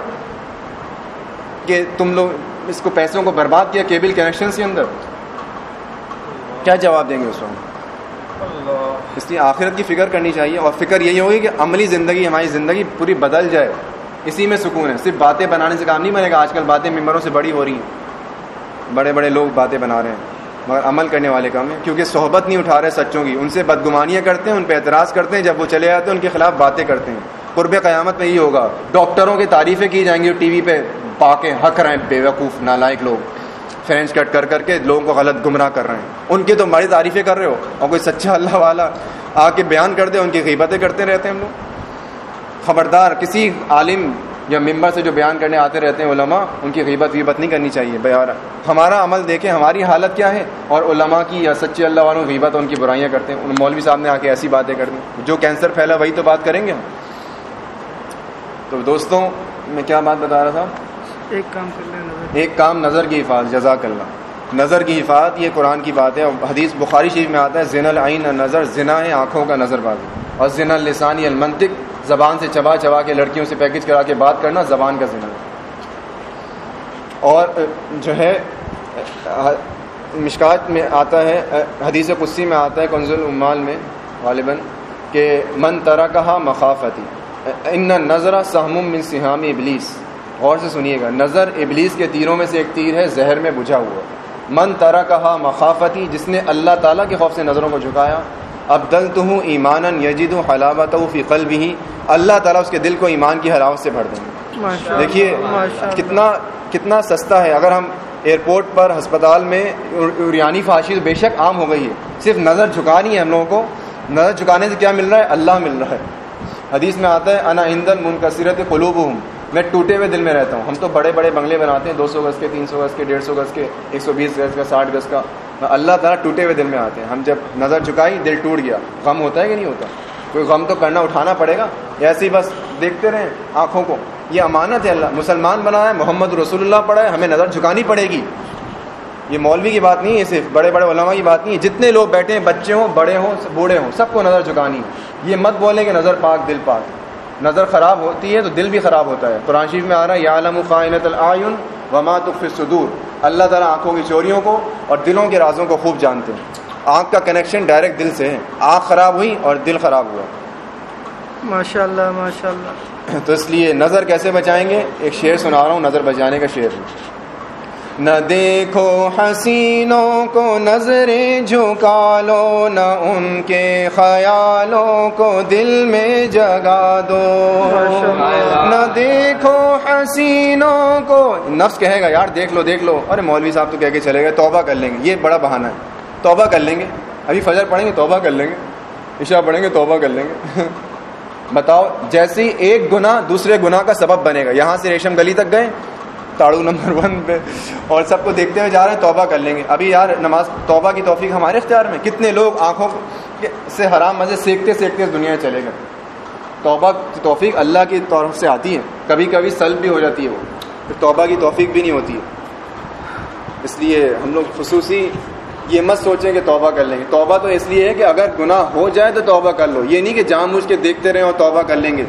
S1: کہ تم لوگ اس کو پیسوں کو برباد کیا کیبل کنیکشن کے اندر؟ کیا جواب دیں گے اس وقت؟ اس لیے آخرت کی فکر کرنی چاہیے اور فکر یہی ہوگی کہ عملی زندگی، ہماری زندگی پوری بدل جائے۔ اسی میں سکون ہے۔ صرف باتیں بنانے سے کام نہیں بنے گا۔ آج کل باتیں ممبروں سے بڑی ہو رہی ہیں۔ بڑے بڑے لوگ باتیں بنا رہے ہیں۔ مگر عمل کرنے والے کام ہیں، کیونکہ صحبت نہیں اٹھا رہے سچوں کی۔ ان سے بدگمانیاں کرتے ہیں، ان پہ اعتراض کرتے ہیں، جب وہ چلے جاتے ہیں، ان کے خلاف باتیں کرتے ہیں۔ قرب قیامت میں یہ ہوگا۔ ڈاکٹروں کی تعریفیں کی جائیں گی ٹی وی پہ پا کے حق رہے ہیں بے وقوف، نالائق لوگ۔ فرینچ کٹ کر کر کے لوگوں کو غلط گمراہ کر رہے ہیں۔ ان کی تو بڑی تعریفیں کر رہے ہو۔ اور کوئی سچا اللہ والا آ کے بیان کر دے، ان کی غیبتیں کرتے رہتے ہیں ہم لوگ۔ خبردار، کسی عالم یا ممبر سے جو بیان کرنے آتے رہتے ہیں علماء ان کی غیبت ویبت نہیں کرنی چاہیے بیار ہمارا عمل دیکھیں ہماری حالت کیا ہے؟ اور علماء کی یا سچے اللہ والوں غیبت ان کی برائیاں کرتے ہیں۔ مولوی صاحب نے آ کے ایسی باتیں کر دی۔ جو کینسر پھیلا وہی تو بات کریں گے ہم۔ تو دوستوں میں کیا بات بتا رہا تھا؟
S2: ایک کام کر
S1: ایک کام نظر کی حفاظت جزاک اللہ۔ نظر کی حفاظت یہ قرآن کی بات ہے۔ اور حدیث بخاری شریف میں آتا ہے زین العین نظر زنا ہے آنکھوں کا نظر بازی۔ اور زین السانی المنطق زبان سے چبا چبا کے لڑکیوں سے پیکج کرا کے بات کرنا زبان کا ذمہ اور جو ہے، مشکات میں آتا ہے، حدیث قصی میں آتا ہے کنز العمال میں غالباً کہ من ترا کہا مخافتی، ان نظر سہم من سہام ابلیس۔ غور سے سنیے گا، نظر ابلیس کے تیروں میں سے ایک تیر ہے، زہر میں بجھا ہوا۔ من ترا کہا مخافتی، جس نے اللہ تعالیٰ کے خوف سے نظروں کو جھکایا ابدل تو ہوں ایمان یجید ہوں حلاوت فی قلب ہی اللہ تعالیٰ اس کے دل کو ایمان کی حلاوت سے بھر دیں گے۔ دیکھیے کتنا کتنا سستا ہے۔ اگر ہم ایئرپورٹ پر ہسپتال میں اریانی فاشی بے شک عام ہو گئی ہے۔ صرف نظر جھکانی ہے ہم لوگوں کو۔ نظر جھکانے سے کیا مل رہا ہے؟ اللہ مل رہا ہے۔ حدیث میں آتا ہے انا ہندن منکثرت قلوب ہوں میں ٹوٹے ہوئے دل میں رہتا ہوں۔ ہم تو بڑے بڑے بنگلے بناتے ہیں، دو سو گز کے، تین سو گز کے، ڈیڑھ سو گز کے، ایک سو بیس گز کا، ساٹھ گز کا۔ اللہ تعالیٰ ٹوٹے ہوئے دل میں آتے ہیں۔ ہم جب نظر چکائی دل ٹوٹ گیا۔ غم ہوتا ہے کہ نہیں ہوتا؟ کوئی غم تو کرنا اٹھانا پڑے گا؟ ایسے ہی بس دیکھتے رہیں آنکھوں کو۔ یہ امانت ہے اللہ۔ مسلمان بنا ہے، محمد رسول اللہ پڑھا ہے، ہمیں نظر جھکانی پڑے گی۔ یہ مولوی کی بات نہیں ہے صرف بڑے بڑے علماء کی بات نہیں ہے۔ جتنے لوگ بیٹھے ہیں، بچے ہوں، بڑے ہوں، بوڑھے ہوں، سب کو نظر جھکانی ہے۔ یہ مت بولیں کہ نظر پاک، دل پاک۔ نظر خراب ہوتی ہے تو دل بھی خراب ہوتا ہے۔ قرآن شریف میں آ رہا ہے یا عالم قائنت العین وما تخف الصدور۔ اللہ تعالیٰ آنکھوں کی چوریوں کو اور دلوں کے رازوں کو خوب جانتے ہیں۔ آنکھ کا کنیکشن ڈائریکٹ دل سے ہے۔ آنکھ خراب ہوئی اور دل خراب ہوا۔
S2: ماشاء اللہ ماشاء اللہ
S1: تو اس لیے نظر کیسے بچائیں گے؟ ایک شعر سنا رہا ہوں نظر بچانے کا شعر۔ نہ دیکھو حسینوں کو نظریں جھکا لو نہ ان کے خیالوں کو دل میں جگا دو۔ نہ دیکھو حسینوں کو۔ نفس کہے گا یار دیکھ لو دیکھ لو۔ ارے مولوی صاحب تو کہہ کے چلے گئے توبہ کر لیں گے۔ یہ بڑا بہانہ ہے۔ توبہ کر لیں گے۔ ابھی فجر پڑھیں گے توبہ کر لیں گے۔ عشاء پڑھیں گے توبہ کر لیں گے۔ بتاؤ جیسی ایک گنا دوسرے گنا کا سبب بنے گا۔ یہاں سے ریشم گلی تک گئے۔ تاڑو نمبر ون پہ۔ اور سب کو دیکھتے ہوئے جا رہے ہیں، توبہ کر لیں گے۔ ابھی یار نماز توبہ کی توفیق ہمارے اختیار میں۔ کتنے لوگ آنکھوں سے حرام مزے سیکھتے سیکھتے اس دنیا میں چلے گئے۔ توبہ کی توفیق اللہ کی طرف سے آتی ہے۔ کبھی کبھی سلب بھی ہو جاتی ہے وہ۔ پھر توبہ کی توفیق بھی نہیں ہوتی ہے۔ اس لیے ہم لوگ خصوصی یہ مت سوچیں کہ توبہ کر لیں گے۔ توبہ تو اس لیے ہے کہ اگر گناہ ہو جائے تو توبہ کر لو۔ یہ نہیں کہ جان بوجھ کے دیکھتے رہیں اور توبہ کر لیں گے۔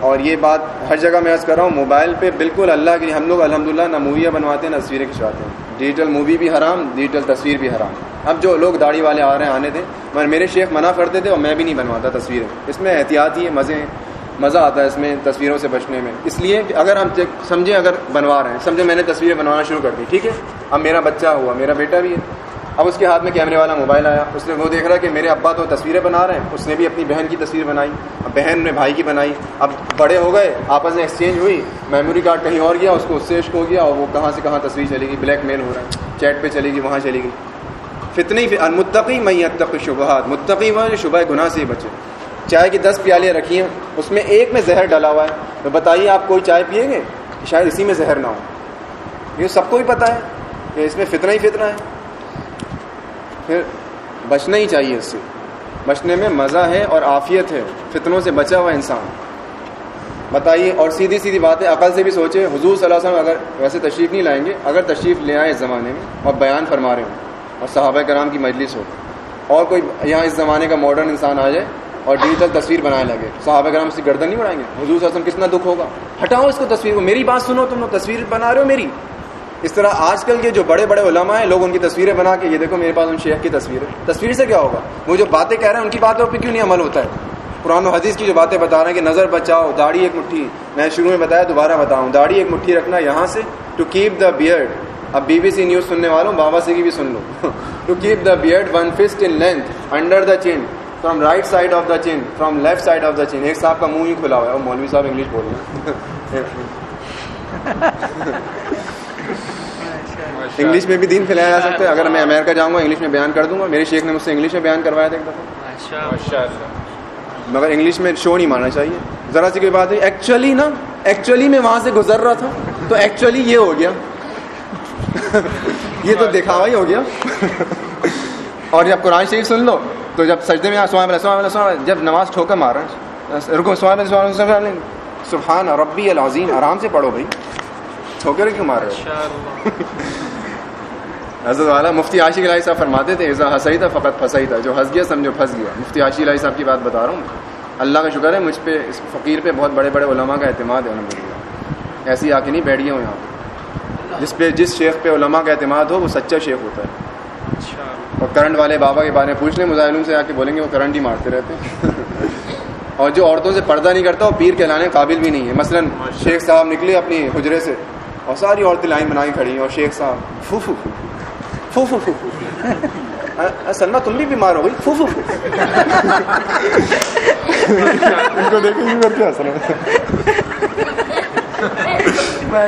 S1: اور یہ بات ہر جگہ میں عرض کر رہا ہوں، موبائل پہ بالکل اللہ کی، ہم لوگ الحمد للہ نہ موویاں بنواتے ہیں، نہ تصویریں کھنچواتے ہیں۔ ڈیجیٹل مووی بھی حرام، ڈیجیٹل تصویر بھی حرام۔ اب جو لوگ داڑھی والے آ رہے ہیں، آنے تھے مگر میرے شیخ منع کرتے تھے اور میں بھی نہیں بنواتا تصویریں۔ اس میں احتیاط ہی ہے، مزے مزہ آتا ہے اس میں تصویروں سے بچنے میں۔ اس لیے اگر ہم سمجھیں اگر بنوا رہے ہیں، سمجھیں میں نے تصویریں بنوانا شروع کر دی، ٹھیک ہے؟ اب میرا بچہ ہوا، میرا بیٹا بھی ہے۔ اب اس کے ہاتھ میں کیمرے والا موبائل آیا، اس نے وہ دیکھ رہا کہ میرے ابا تو تصویریں بنا رہے ہیں۔ اس نے بھی اپنی بہن کی تصویر بنائی، اب بہن نے بھائی کی بنائی۔ اب بڑے ہو گئے، آپس میں ایکسچینج ہوئی میموری کارڈ کہیں اور گیا، اس کو اس سے عشق ہو گیا اور وہ کہاں سے کہاں تصویر چلے گی بلیک میل ہو رہا ہے۔ چیٹ پہ چلے گی وہاں چلے گی فتنی متقی میں تق شبہات۔ متقی وہ شبہ گناہ سے ہی بچے۔ چائے کی دس پیالیاں رکھی ہیں، اس میں ایک میں زہر ڈلا ہوا ہے۔ تو بتائیے آپ کوئی چائے پیئیں گے؟ شاید اسی میں زہر نہ ہو۔ یہ سب کو ہی پتہ ہے کہ اس میں فتنہ ہی فتنہ ہے۔ پھر بچنا ہی چاہیے اس سے۔ بچنے میں مزہ ہے اور عافیت ہے۔ فتنوں سے بچا ہوا انسان۔ بتائیے اور سیدھی سیدھی باتیں عقل سے بھی سوچے حضور صلی اللہ علیہ وسلم اگر ویسے تشریف نہیں لائیں گے، اگر تشریف لے آئے اس زمانے میں اور بیان فرما رہے ہوں اور صحابہ کرام کی مجلس ہو۔ اور کوئی یہاں اس زمانے کا ماڈرن انسان آ جائے اور ڈیجیٹل تصویر بنانے لگے۔ صحابہ کرام سے گردن نہیں بڑھائیں گے۔ حضور صلی اللہ علیہ وسلم کتنا دکھ ہوگا۔ ہٹاؤ اس کو تصویر کو۔ میری بات سنو تم تصویر بنا رہے ہو میری۔ اس طرح آج کل کے جو بڑے بڑے علماء ہیں، لوگ ان کی تصویریں بنا کے، یہ دیکھو میرے پاس ان شیخ کی تصویر ہے تصویر سے کیا ہوگا؟ وہ جو باتیں کہہ رہے ہیں، ان کی باتوں پہ کیوں نہیں عمل ہوتا ہے؟ قرآن و حدیث کی جو باتیں بتا رہے ہیں کہ نظر بچاؤ، داڑھی ایک مٹھی، میں شروع میں بتایا، دوبارہ بتاؤں۔ داڑھی ایک مٹھی رکھنا یہاں سے ٹو کیپ دا بیئرڈ اب بی بی سی نیوز سننے والوں، بابا سی کی بھی سن لو۔ To keep the beard one fist in length under the chin from right side of the chin from left side of the chin ایک صاحب کا منہ ہی کھلا ہوا ہے اور مولوی صاحب انگلش بول رہے ہیں۔ انگلش میں بھی دین پھیلایا جا سکتا ہے۔ اگر میں امریکہ جاؤں گا انگلش میں بیان کر دوں گا۔ میرے شیخ نے مجھ سے انگلش میں بیان کروایا تھا ایک دفعہ۔ مگر انگلش میں شو نہیں ماننا چاہیے۔ ذرا سی کوئی بات ہے۔ ایکچولی نا ایکچولی میں وہاں سے گزر رہا تھا تو ایکچولی یہ ہو گیا۔ یہ تو دکھاوا ہی ہو گیا۔ اور جب قرآن شریف سن لو تو جب سجدے میں جب نماز ٹھوکر مار رہا رکو سبحان ربی العظیم۔ آرام سے پڑھو بھائی۔ ٹھوکر کیوں مار رہے حضرت والا مفتی عاشق علیہ صاحب فرماتے تھے ایزا ہنسائی تھا فقط پھنسائی تھا جو ہنس گیا سمجھو پھنس گیا۔ مفتی عاشق علیہ صاحب کی بات بتا رہا ہوں اللہ کا شکر ہے مجھ پہ اس فقیر پہ بہت بڑے بڑے علماء کا اعتماد ہے الحمد للہ ایسی آ کے نہیں بیٹھ گیا ہوں یہاں جس پہ جس شیخ پہ علماء کا اعتماد ہو وہ سچا شیخ ہوتا ہے۔ اچھا۔ اور کرنٹ والے بابا کے بارے میں پوچھ لیں مظاہروں سے آ کے بولیں گے وہ کرنٹ ہی مارتے رہتے ہیں۔ اور جو عورتوں سے پردہ نہیں کرتا وہ پیر کہلانے قابل بھی نہیں ہے۔ مثلا شیخ صاحب نکلے اپنی حجرے سے اور ساری عورتیں لائن بنا کے کھڑی ہیں اور شیخ صاحب فو فو فو۔ فو فو فو سلما تم بھی بیمار ہو گئی فو فو فو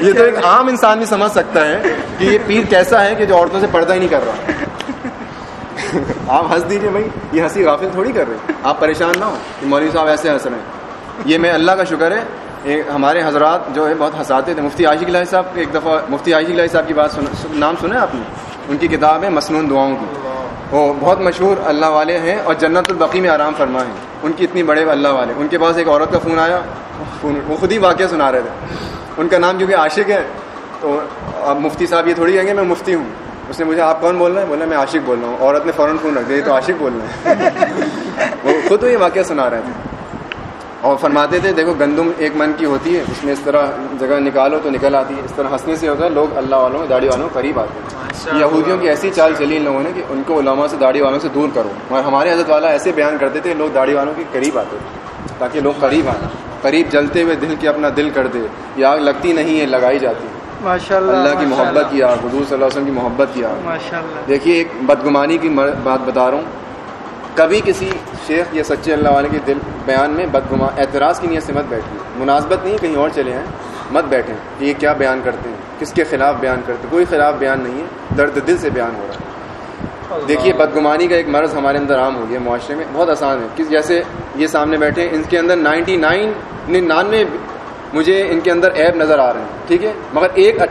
S1: یہ تو ایک عام انسان بھی سمجھ سکتا ہے کہ یہ پیر کیسا ہے کہ جو عورتوں سے پردہ ہی نہیں کر رہا آپ ہنس دیجیے بھائی یہ ہنسی غافل تھوڑی کر رہے آپ پریشان نہ ہو کہ مولوی صاحب ایسے ہنس رہے ہیں یہ میں اللہ کا شکر ہے ہمارے حضرات جو ہے بہت ہنساتے تھے مفتی عاشق اللہ صاحب ایک دفعہ مفتی عاشق اللہ صاحب کی بات نام سنا آپ نے ان کی کتاب ہے مصنون دعاؤں کی۔ وہ بہت مشہور اللہ والے ہیں اور جنت البقی میں آرام فرما ہے ان کی اتنی بڑے اللہ والے۔ ان کے پاس ایک عورت کا فون آیا۔ وہ خود ہی واقعہ سنا رہے تھے۔ ان کا نام کیونکہ عاشق ہے، تو اب مفتی صاحب یہ تھوڑی کہیں گے، میں مفتی ہوں۔ اس نے مجھے، آپ کون بول رہے ہیں؟ بولا میں عاشق بول رہا ہوں۔ عورت نے فوراً فون رکھ دیا تو عاشق بول رہے ہیں۔ وہ خود یہ واقعہ سنا رہے تھے۔ اور فرماتے تھے دیکھو گندم ایک من کی ہوتی ہے اس میں اس طرح جگہ نکالو تو نکل آتی ہے۔ اس طرح ہنسنے سے ہوتا ہے لوگ اللہ والوں داڑھی والوں قریب آتے ہیں۔ یہودیوں کی ایسی چال چلی ان لوگوں نے کہ ان کو علماء سے داڑھی والوں سے دور کرو۔ اور ہمارے حضرت والا ایسے بیان کرتے تھے لوگ داڑھی والوں کے قریب آتے تھے تاکہ لوگ قریب آئیں۔ قریب جلتے ہوئے دل کے اپنا دل کر دے۔ یہ آگ لگتی نہیں ہے لگائی جاتی
S2: ماشاء اللہ
S1: اللہ کی محبت کی آگ حضور صلی اللہ علیہ وسلم کی محبت کی آگ دیکھیے ایک بدگمانی کی بات بتا رہا ہوں۔ کبھی کسی شیخ یا سچے اللہ والے کے دل بیان میں بدگما اعتراض کی نیت سے مت بیٹھیے۔ مناسبت نہیں کہیں اور چلے ہیں مت بیٹھیں۔ کہ یہ کیا بیان کرتے ہیں؟ کس کے خلاف بیان کرتے ہیں؟ کوئی خلاف بیان نہیں ہے درد دل سے بیان ہو رہا ہے۔ دیکھیے بدگمانی کا ایک مرض ہمارے اندر عام ہو گیا معاشرے میں بہت آسان ہے۔ کہ جیسے یہ سامنے بیٹھے ان کے اندر نائنٹی نائن ننانوے مجھے ان کے اندر ایپ نظر آ رہے ہیں ٹھیک ہے؟ مگر ایک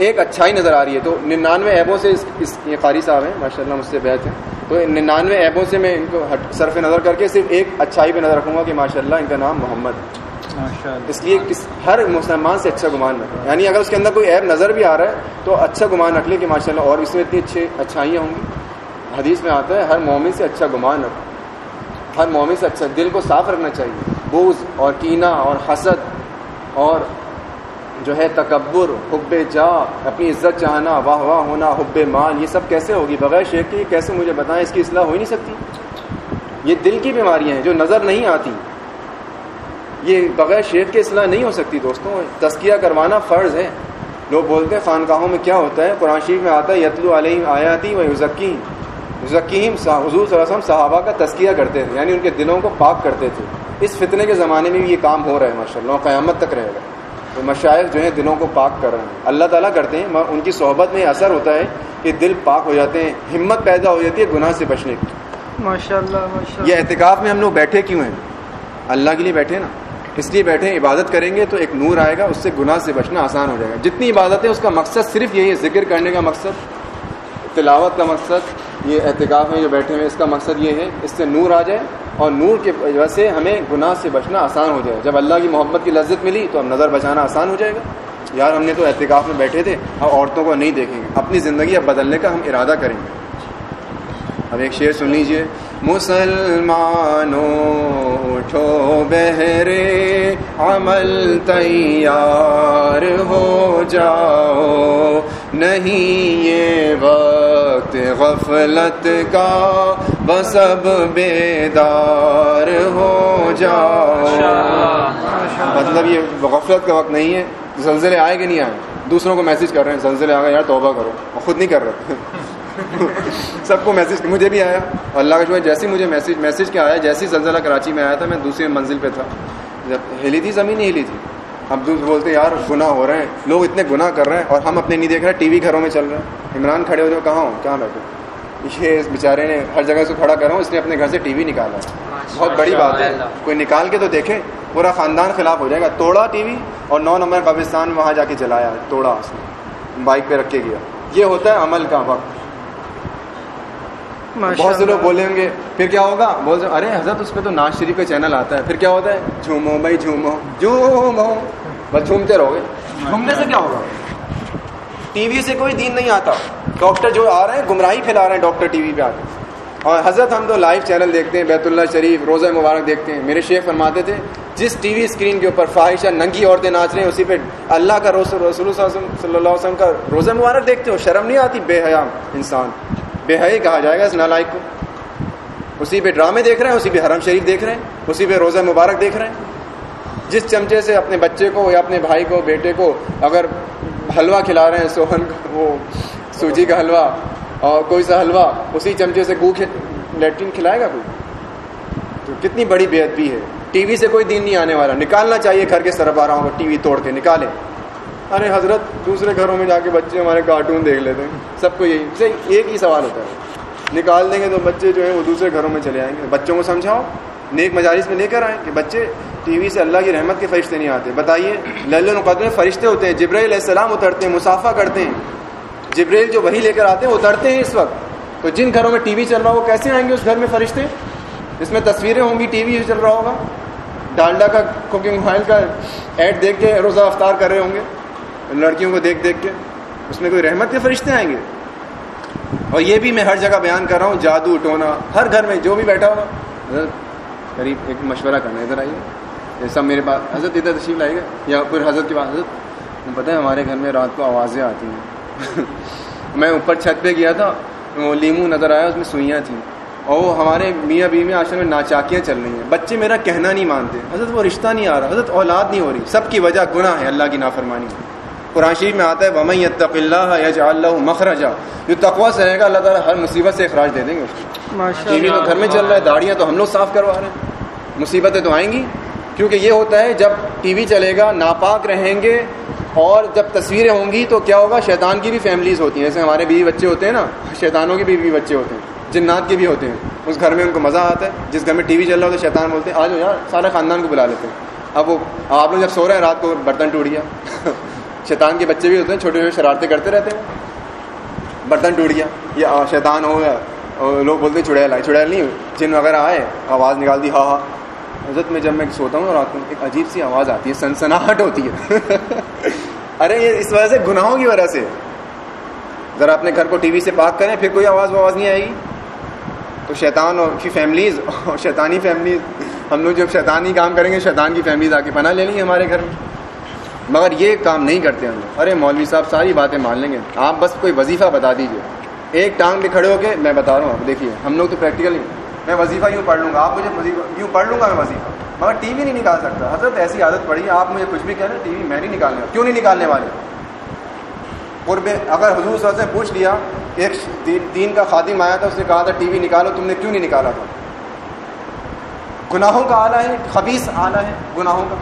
S1: ایک اچھائی نظر آ رہی ہے تو ننانوے ایبوں سے اس, اس یہ قاری صاحب ہیں ماشاء اللہ مجھ سے بیت ہیں۔ تو ننانوے ایبوں سے میں ان کو صرف نظر کر کے صرف ایک اچھائی پہ نظر رکھوں گا کہ ماشاء اللہ ان کا نام محمد۔ ہے اس لیے کس ہر مسلمان سے اچھا گمان رکھے۔ یعنی اگر اس کے اندر کوئی ایپ نظر بھی آ رہا ہے تو اچھا گمان رکھ لے کہ ماشاء اللہ اور اس میں اتنی اچھی اچھائیاں ہوں گی۔ حدیث میں آتا ہے ہر مومن سے اچھا گمان رکھو۔ ہر مومن سے اچھا دل کو صاف رکھنا چاہیے۔ بوز اور کینہ اور حسد اور جو ہے تکبر، حب جا اپنی عزت چاہنا، واہ واہ ہونا، حب مان یہ سب کیسے ہوگی؟ بغیر شیخ کی کیسے مجھے بتائیں اس کی اصلاح ہو ہی نہیں سکتی؟ یہ دل کی بیماریاں ہیں جو نظر نہیں آتی۔ یہ بغیر شیخ کی اصلاح نہیں ہو سکتی دوستوں تسکیہ کروانا فرض ہے۔ لوگ بولتے ہیں خانقاہوں میں کیا ہوتا ہے؟ قرآن شریف میں آتا ہے، یتلو علیہ آیاتی و یوزکیم ذکیم حضور صلی اللہ علیہ وسلم صحابہ کا تسکیہ کرتے تھے یعنی ان کے دلوں کو پاک کرتے تھے۔ اس فتنے کے زمانے میں بھی یہ کام ہو رہا ہے ماشاء اللہ قیامت تک رہے گا۔ مشاعر جو ہیں دلوں کو پاک کر رہے ہیں۔ اللہ تعالیٰ کرتے ہیں ان کی صحبت میں اثر ہوتا ہے کہ دل پاک ہو جاتے ہیں ہمت پیدا ہو جاتی ہے گناہ سے بچنے کی۔
S2: ماشاء اللہ
S1: یہ احتکاف میں ہم لوگ بیٹھے کیوں ہیں؟ اللہ کے لیے بیٹھے نا۔ اس لیے بیٹھے عبادت کریں گے تو ایک نور آئے گا اس سے گناہ سے بچنا آسان ہو جائے گا۔ جتنی عبادت ہے اس کا مقصد صرف یہی ہے ذکر کرنے کا مقصد تلاوت کا مقصد یہ احتکاف میں جو بیٹھے ہوئے اس کا مقصد یہ ہے، اس سے نور آ جائے اور نور کی وجہ سے ہمیں گناہ سے بچنا آسان ہو جائے۔ جب اللہ کی محبت کی لذت ملی تو ہم نظر بچانا آسان ہو جائے گا۔ یار، ہم نے تو احتکاف میں بیٹھے تھے، اب عورتوں کو نہیں دیکھیں گے۔ اپنی زندگی اب بدلنے کا ہم ارادہ کریں گے۔ اب ایک شعر سن لیجیے۔ مسلمانوں، اٹھو بہرے، عمل تیار ہو جاؤ۔ نہیں یہ وقت غفلت کا بس اب بیدار ہو جاؤ۔ مطلب یہ غفلت کا وقت نہیں ہے، زلزلے آئے کہ نہیں آئے؟ دوسروں کو میسج کر رہے ہیں، زلزلے آ گئے، یار توبہ کرو۔ خود نہیں کر رہے۔ سب کو میسج مجھے بھی آیا۔ اللہ کا شکر جیسی مجھے میسج میسج کیا آیا جیسی زلزلہ کراچی میں آیا تھا، میں دوسری منزل پہ تھا۔ جب ہلی تھی، زمین نہیں ہلی تھی۔ اب دوسرے بولتے یار گناہ ہو رہے ہیں۔ لوگ اتنے گناہ کر رہے ہیں اور ہم اپنے نہیں دیکھ رہے ٹی وی گھروں میں چل رہے ہیں۔ عمران کھڑے ہو جو کہاں ہوں کہاں بیٹھے؟ یہ اس بیچارے نے ہر جگہ سے کھڑا کرا ہوں اس نے اپنے گھر سے ٹی وی نکالا۔ بہت بڑی بات ہے۔ کوئی نکال کے تو دیکھے پورا خاندان خلاف ہو جائے گا۔ توڑا ٹی وی اور نو نمبر قبرستان میں وہاں جا کے چلایا توڑا اس نے۔ بائک پہ رکھ کے گیا۔ یہ ہوتا ہے عمل کا وقت۔ بہت سے لوگ بولیں گے پھر کیا ہوگا؟ بول ارے حضرت اس پہ تو ناز شریف کا چینل آتا ہے۔ پھر کیا ہوتا ہے؟ جھومو بھائی جھومو۔ جھومو۔ بس جھومتے رہو گے۔ جھومنے سے کیا ہوگا؟ ٹی وی سے کوئی دین نہیں آتا۔ ڈاکٹر جو آ رہے ہیں، گمراہی پھیلا رہے ہیں ڈاکٹر ٹی وی پہ آ کے۔ اور حضرت ہم تو لائیو چینل دیکھتے ہیں، بیت اللہ شریف، روزہ مبارک دیکھتے ہیں۔ میرے شیخ فرماتے تھے، جس ٹی وی اسکرین کے اوپر فواہشہ ننگی عورتیں ناچ رہے ہیں، اسی پہ اللہ کا رسول رسول صلی اللہ علیہ وسلم کا روزہ مبارک دیکھتے ہو، شرم نہیں آتی؟ بے حیا انسان۔ بے حیا کہا جائے گا اس نالائق کو۔ اسی پہ ڈرامے دیکھ رہے ہیں، اسی پہ حرم شریف دیکھ رہے ہیں، اسی پہ روزہ مبارک دیکھ رہے ہیں۔ جس چمچے سے اپنے بچے کو یا اپنے بھائی کو، بیٹے کو اگر حلوہ کھلا رہے ہیں، سوہن وہ سوجی کا حلوہ اور کوئی سا حلوہ، اسی چمچے سے گو لیٹرین کھلائے گا کوئی؟ تو کتنی بڑی بے ادبی ہے۔ ٹی وی سے کوئی دین نہیں آنے والا۔ نکالنا چاہیے گھر کے سربراہوں رہا ہوں ٹی وی توڑ کے نکالیں ارے حضرت، دوسرے گھروں میں جا کے بچے ہمارے کارٹون دیکھ لیتے ہیں۔ سب کو یہی ایک ہی سوال ہوتا ہے۔ نکال دیں گے تو بچے جو ہیں وہ دوسرے گھروں میں چلے آئیں گے۔ بچوں کو سمجھاؤ، نیک مجالس میں لے کر آئیں کہ بچے ٹی وی سے اللہ کی رحمت کے فرشتے نہیں آتے۔ بتائیے لل القدر فرشتے ہوتے ہیں، جبرائیل علیہ السلام اترتے ہیں مسافہ کرتے ہیں۔ جبریل جو وہی لے کر آتے ہیں اترتے ہیں اس وقت۔ تو جن گھروں میں ٹی وی چل رہا ہو، وہ کیسے آئیں گے اس گھر میں فرشتے؟ اس میں تصویریں ہوں گی، ٹی وی چل رہا ہوگا۔ ڈالڈا کا کوکنگ آئل کا ایڈ دیکھ کے روزہ افطار کر رہے ہوں گے، لڑکیوں کو دیکھ دیکھ کے۔ اس میں کوئی رحمت کے فرشتے آئیں گے؟ اور یہ بھی میں ہر جگہ بیان کر رہا ہوں، جادو، ٹونا، ہر گھر میں جو بھی بیٹھا ہوگا قریب ایک مشورہ کرنا ادھر آئیے۔ سب میرے پاس، حضرت ادھر تشریف لائے گا یا پھر حضرت کے پاس، حضرت پتہ ہے ہمارے گھر میں رات کو آوازیں آتی ہیں۔ میں اوپر چھت پہ گیا تھا، وہ لیمو نظر آیا، اس میں سوئیاں تھیں۔ اور وہ ہمارے میاں بیوی آشرم میں ناچاکیاں چل رہی ہیں۔ بچے میرا کہنا نہیں مانتے، حضرت وہ رشتہ نہیں آ رہا، حضرت اولاد نہیں ہو رہی، سب کی وجہ گناہ ہے، اللہ کی نافرمانی۔ قرآن شریف میں آتا ہے ومئی تق اللہ یج اللہ مخرجا۔ جو تقوا سے رہے گا اللہ تعالیٰ ہر مصیبت سے اخراج دے دیں گے اس کو۔ ٹی وی تو گھر میں چل رہا ہے داڑیاں تو ہم لوگ صاف کروا رہے ہیں۔ مصیبتیں تو آئیں گی۔ کیونکہ یہ ہوتا ہے جب ٹی وی چلے گا ناپاک رہیں گے اور جب تصویریں ہوں گی تو کیا ہوگا؟ شیطان کی بھی فیملیز ہوتی ہیں۔ جیسے ہمارے بیوی بچے ہوتے ہیں نا شیطانوں کے بھی بیوی بچے ہوتے ہیں جنات کے بھی ہوتے ہیں۔ اس گھر میں ان کو مزہ آتا ہے۔ جس گھر میں ٹی وی چل رہا ہو تو شیطان بولتے ہیں آ جاؤ یار سارے خاندان کو بلا لیتے ہیں۔ اب وہ آپ لوگ جب سو رہے ہیں رات کو برتن ٹوٹ گیا۔ شیطان کے بچے بھی ہوتے ہیں، چھوٹے چھوٹے شرارتیں کرتے رہتے ہیں۔ برتن ٹوٹ گیا۔ یا شیطان ہو گیا۔ اور لوگ بولتے ہیں چڑیل آئے چڑیل نہیں، جن وغیرہ آئے، آواز نکال دی ہاں ہاں۔ حضرت میں جب میں سوتا ہوں، رات کو ایک عجیب سی آواز آتی ہے، سنسناہٹ ہوتی ہے۔ ارے، یہ اس وجہ سے گناہوں کی وجہ سے۔ ذرا اپنے گھر کو ٹی وی سے پاک کریں، پھر کوئی آواز وواز نہیں آئے گی۔ تو شیطان اور کی فیملیز، اور شیطانی فیملیز۔ ہم لوگ جب شیطانی کام کریں گے، شیطان کی فیملیز آ کے پناہ لے لیں گے ہمارے گھر میں۔ مگر یہ کام نہیں کرتے ہم لوگ۔ ارے مولوی صاحب، ساری باتیں مان لیں گے۔ آپ بس کوئی وظیفہ بتا دیجیے ایک ٹانگ پہ کھڑے ہو کے میں بتا رہا ہوں۔ آپ دیکھیے، ہم لوگ تو پریکٹیکل نہیں میں وظیفہ یوں پڑھ لوں گا، آپ مجھے وظیفہ یوں پڑھ لوں گا میں وظیفہ۔ مگر ٹی وی نہیں نکال سکتا۔ حضرت، ایسی عادت پڑی ہے، آپ مجھے کچھ بھی کہہ رہے ٹی وی میں نہیں نکالنے کیوں نہیں نکالنے والے؟ قرب اگر حضور صلی اللہ علیہ وسلم پوچھ لیا، ایک دین کا خادم آیا تھا، اس نے کہا تھا، ٹی وی نکالو، تم نے کیوں نہیں نکالا تھا؟ گناہوں کا آلہ ہے خبیص آلہ ہے، گناہوں کا۔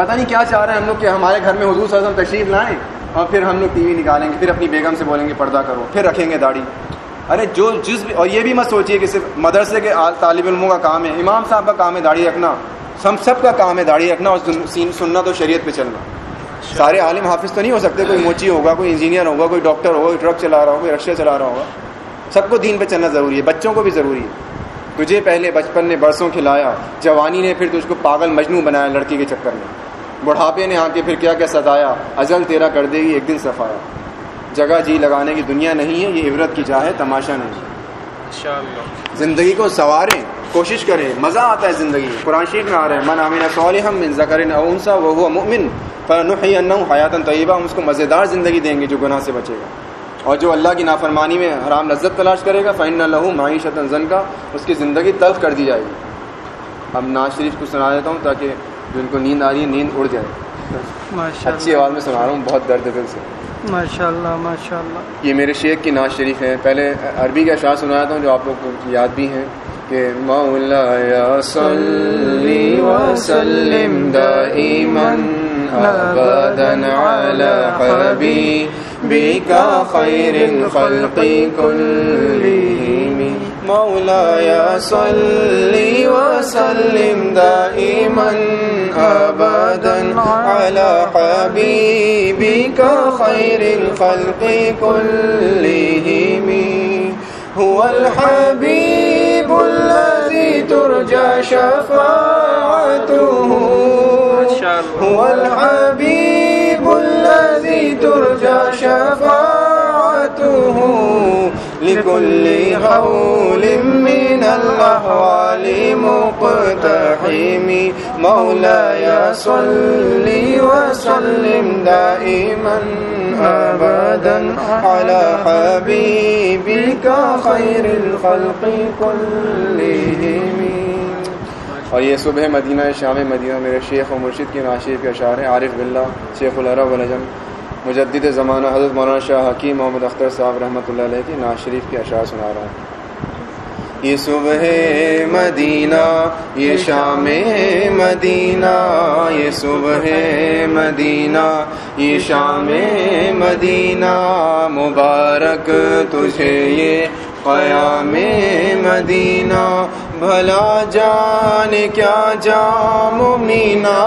S1: پتہ نہیں کیا چاہ رہے ہیں ہم لوگ کہ ہمارے گھر میں حضور صلی اللہ علیہ وسلم تشریف لائیں اور پھر ہم لوگ ٹی وی نکالیں گے، پھر اپنی بیگم سے بولیں گے، پردہ کرو، پھر رکھیں گے داڑھی۔ ارے جو جس بھی اور یہ بھی مت سوچیے کہ صرف مدرسے کے طالب علموں کا کام ہے، امام صاحب کا کام ہے داڑھی رکھنا۔ ہم سب کا کام ہے داڑھی رکھنا اور سننا تو شریعت پہ چلنا۔ سارے عالم حافظ تو نہیں ہو سکتے، کوئی موچی ہوگا، کوئی انجینئر ہوگا، کوئی ڈاکٹر ہوگا، کوئی ٹرک چلا رہا ہوگا، کوئی رکشے چلا رہا ہوگا۔ سب کو دین پہ چلنا ضروری ہے، بچوں کو بھی ضروری ہے۔ تجھے پہلے بچپن نے برسوں کھلایا، جوانی نے پھر تجھ کو پاگل مجنو بنایا لڑکی کے چکر میں۔ بڑھاپے نے آ کے پھر کیا کیا ستایا؟ ازل تیرا کر دے گی ایک دن صفایا جگہ جی لگانے کی دنیا نہیں ہے یہ عبرت کی چاہے تماشا نہیں۔ زندگی کو سنواریں کوشش کریں مزہ آتا ہے زندگی قرآن شریف میں آ رہے ہیں من امین صالحم من ذکر اونسا وہ ہوا مؤمن فنحی انہم حیاتن طیبہ ہم اس کو مزیدار زندگی دیں گے جو گناہ سے بچے گا۔ اور جو اللہ کی نافرمانی میں حرام لذت تلاش کرے گا فن اللہ معیشت زن کا اس کی زندگی تلخ کر دی جائے گی۔ اب ناز شریف کو سنا دیتا ہوں تاکہ جو ان کو نیند آ رہی ہے نیند اڑ جائے۔ اچھی آواز میں سنا رہا ہوں بہت درد دل سے۔
S2: ماشاء اللہ ماشاء اللہ
S1: یہ میرے شیخ کی ناز شریف ہیں۔ پہلے عربی کا اشعار سنایا تھا جو آپ لوگ کو یاد بھی ہیں کہ مولا صلی وسلم دائما ابدا على حبيبك خير الخلق كلهم. مولا صلی وسلم دائما ابدا على حبيبك خير الخلق كلهم. هو الحبيب الذي ترجى شفاعته. هو الحبيب لكل حول من الأحوال مقتحم. مولاي صل وسلم دائما أبدا على حبيبك خير الخلق كلهم. اور یہ صبح مدینہ شام مدینہ میرے شیخ و مرشد کی ناشیف کے اشعار ہیں، عارف بلّہ شیخ العرب الجم مجدد زمانہ حضرت مولانا شاہ حکیم محمد اختر صاحب رحمۃ اللہ علیہ کی ناز شریف کے اشعار سنا رہا ہوں۔ یہ صبح مدینہ، یہ شام مدینہ، یہ صبح مدینہ، یہ شام مدینہ، مبارک تجھے، یہ قیام مدینہ بھلا جان کیا جام مینا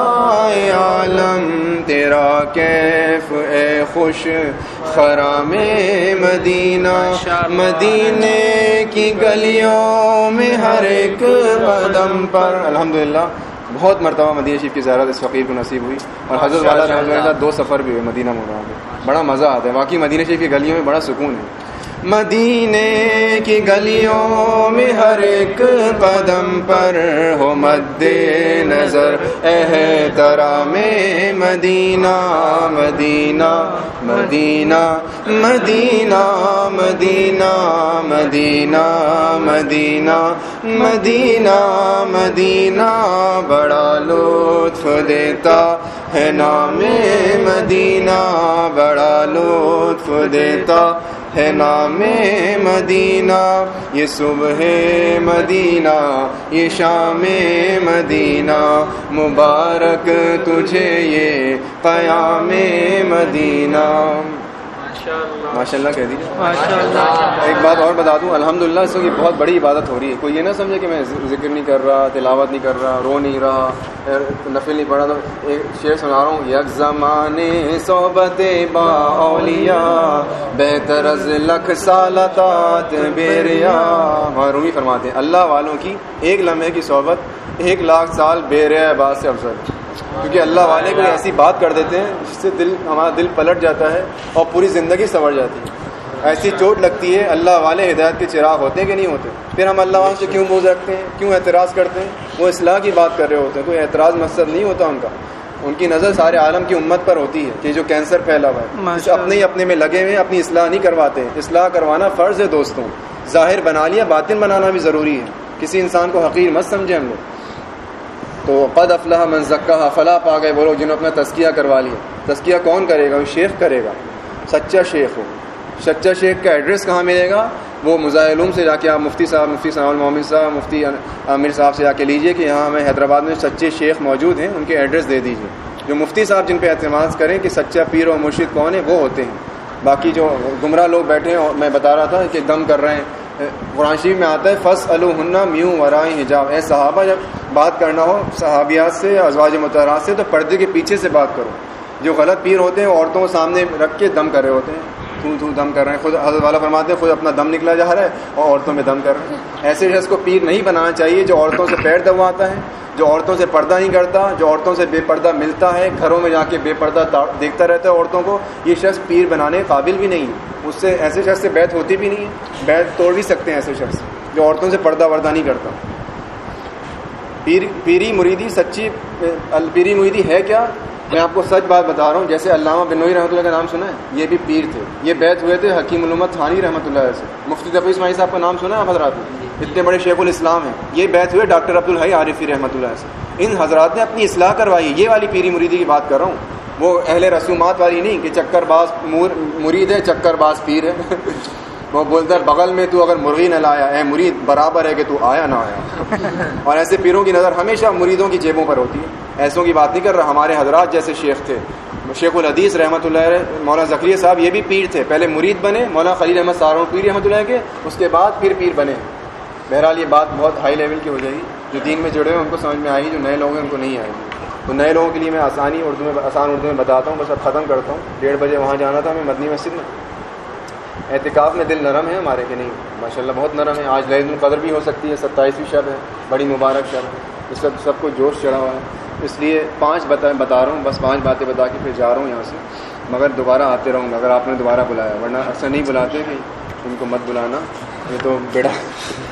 S1: عالم؟ تیرا کیف اے خوش خرام مدینہ؟ مدینے کی گلیوں میں ہر ایک قدم پر۔ الحمدللہ بہت مرتبہ مدینہ شریف کی زیارت اس فقیر کو نصیب ہوئی۔ اور حضرت والا رحمۃ اللہ دو سفر بھی ہوئے مدینہ مرا بڑا مزہ آتا ہے۔ واقعی مدینہ شریف کی گلیوں میں بڑا سکون ہے۔ مدینے کی گلیوں میں ہر ایک قدم پر ہو مد نظر احترام مدینہ مدینہ مدینہ مدینہ مدینہ مدینہ مدینہ مدینہ مدینہ۔ بڑا لطف دیتا ہے نام مدینہ، بڑا لطف دیتا ہے نام مدینہ یہ صبح مدینہ یہ شام مدینہ مبارک تجھے یہ قیام مدینہ۔ ماشاء اللہ کہہ دیجیے ایک بات اور بتا دوں الحمد للہ اس کی بہت بڑی عبادت ہو رہی ہے۔ کوئی یہ نہ سمجھے کہ میں ذکر نہیں کر رہا تلاوت نہیں کر رہا رو نہیں رہا نفل نہیں پڑھا۔ تو ایک شعر سنا رہا ہوں یک زمانے صحبت با اولیاء بہتر از لکھ سالتات بیریا۔ رومی فرماتے ہیں اللہ والوں کی ایک لمحے کی صحبت ایک لاکھ سال بے بات سے افضل کیونکہ اللہ والے کوئی ایسی بات کر دیتے ہیں جس سے دل ہمارا دل پلٹ جاتا ہے اور پوری زندگی سنور جاتی ہے۔ ایسی چوٹ لگتی ہے اللہ والے ہدایت کے چراغ ہوتے ہیں کہ نہیں ہوتے۔ پھر ہم اللہ والوں سے کیوں بوجھ رکھتے ہیں؟ کیوں اعتراض کرتے ہیں؟ وہ اصلاح کی بات کر رہے ہوتے ہیں کوئی اعتراض مقصد نہیں ہوتا ان کا۔ ان کی نظر سارے عالم کی امت پر ہوتی ہے کہ جو کینسر پھیلا ہوا ہے۔ اپنے ہی اپنے میں لگے ہوئے اپنی اصلاح نہیں کرواتے۔ اصلاح کروانا فرض ہے دوستوں۔ ظاہر بنا لیا باطن بنانا بھی ضروری ہے۔ کسی انسان کو حقیر مت سمجھیں ہم لوگ۔ تو قد افلاح من زکا فلاح پا گئے وہ لوگ جنہوں نے اپنا تسکیہ کروا لیا۔ تسکیہ کون کرے گا؟ وہ شیخ کرے گا۔ سچا شیخ ہو۔ سچا شیخ کا ایڈریس کہاں ملے گا؟ وہ مظاہر سے جا کے آپ مفتی صاحب مفتی صاحب محمد صاحب، مفتی عامر صاحب سے جا کے لیجیے کہ یہاں ہمیں حیدرآباد میں سچے شیخ موجود ہیں، ان کے ایڈریس دے دیجیے جو مفتی صاحب جن پہ اعتماد کریں کہ سچا پیر و مرشد کون ہے وہ ہوتے ہیں۔ باقی جو گمراہ لوگ بیٹھے ہیں میں بتا رہا تھا کہ دم کر رہے ہیں۔ قرآن شریف میں آتا ہے فص الحنہ میوں ورائے حجاب۔ اے صحابہ، جب بات کرنا ہو صحابیات سے، ازواج متحرات سے، تو پردے کے پیچھے سے بات کرو۔ جو غلط پیر ہوتے ہیں، عورتوں کو سامنے رکھ کے دم کر رہے ہوتے ہیں۔ تھو تھو دم کر رہے ہیں؟ خود حضرت والا فرماتے ہیں، خود اپنا دم نکلا جا رہا ہے اور عورتوں میں دم کر رہے ہیں۔ ایسے شخص کو پیر نہیں بنانا چاہیے جو عورتوں سے پیر دبواتا ہے، جو عورتوں سے پردہ نہیں کرتا، جو عورتوں سے بے پردہ ملتا ہے، گھروں میں جا کے بے پردہ دیکھتا رہتا ہے عورتوں کو۔ یہ شخص پیر بنانے قابل بھی نہیں ہے۔ اس سے ایسے شخص سے بیت ہوتی بھی نہیں ہے۔ بیت توڑ بھی سکتے ہیں ایسے شخص جو عورتوں سے پردہ وردہ نہیں کرتا۔ پیر، پیری مریدی سچی پیری مریدی ہے کیا؟ میں آپ کو سچ بات بتا رہا ہوں، جیسے علامہ بنوئی رحمۃ اللہ کا نام سنا ہے، یہ بھی پیر تھے۔ یہ بیت ہوئے تھے حکیم علومت تھانی رحمۃ اللہ سے۔ مفتی دفعہ اسماعی صاحب کا نام سنا ہے حضرات اتنے بڑے شیخ الاسلام ہیں۔ یہ بیت ہوئے ڈاکٹر عبد الحی عارفی رحمۃ اللہ سے۔ ان حضرات نے اپنی اصلاح کروائی۔ یہ والی پیری مریدی کی بات کر رہا ہوں۔ وہ اہل رسومات والی نہیں کہ چکر باز مرید ہے، چکر باز پیر ہے۔ وہ بولتا ہے بغل میں تو اگر مرغی نہ لایا اے مرید برابر ہے کہ تو آیا نہ آیا. اور ایسے پیروں کی نظر ہمیشہ مریدوں کی جیبوں پر ہوتی ہے۔ ایسوں کی بات نہیں کر رہا ہمارے حضرات جیسے شیخ تھے۔ شیخ الحدیث رحمۃ اللہ مولانا ذکریہ صاحب یہ بھی پیر تھے۔ پہلے مرید بنے مولانا خلیل احمد سارون پیر رحمۃ اللہ کے اس کے بعد پھر پیر بنے۔ بہرحال یہ بات بہت ہائی لیول کی ہو جائے گی۔ جو دین میں جڑے ہوئے ان کو سمجھ میں آئے گی جو نئے لوگ ہیں ان کو نہیں آئے گی۔ تو نئے لوگوں کے لیے میں آسانی اردو میں آسان اردو میں بتاتا ہوں بس اب ختم کرتا ہوں۔ ڈیڑھ بجے وہاں جانا تھا میں مدنی مسجد میں۔ احتکاف میں دل نرم ہے ہمارے کہ نہیں؟ ماشاء اللہ بہت نرم ہے۔ آج لہد القدر بھی ہو سکتی ہے، ستائیسویں شب ہے، بڑی مبارک شب ہے۔ اس سب سب کو جوش چڑھا ہوا ہے۔ اس لیے پانچ بتا بتا رہا ہوں، بس پانچ باتیں بتا کے پھر جا رہا ہوں یہاں سے۔ مگر دوبارہ آتے رہوں گا، اگر آپ نے دوبارہ بلایا، ورنہ اکثر نہیں بلاتے کہ ان کو مت بلانا۔ یہ تو بیڑا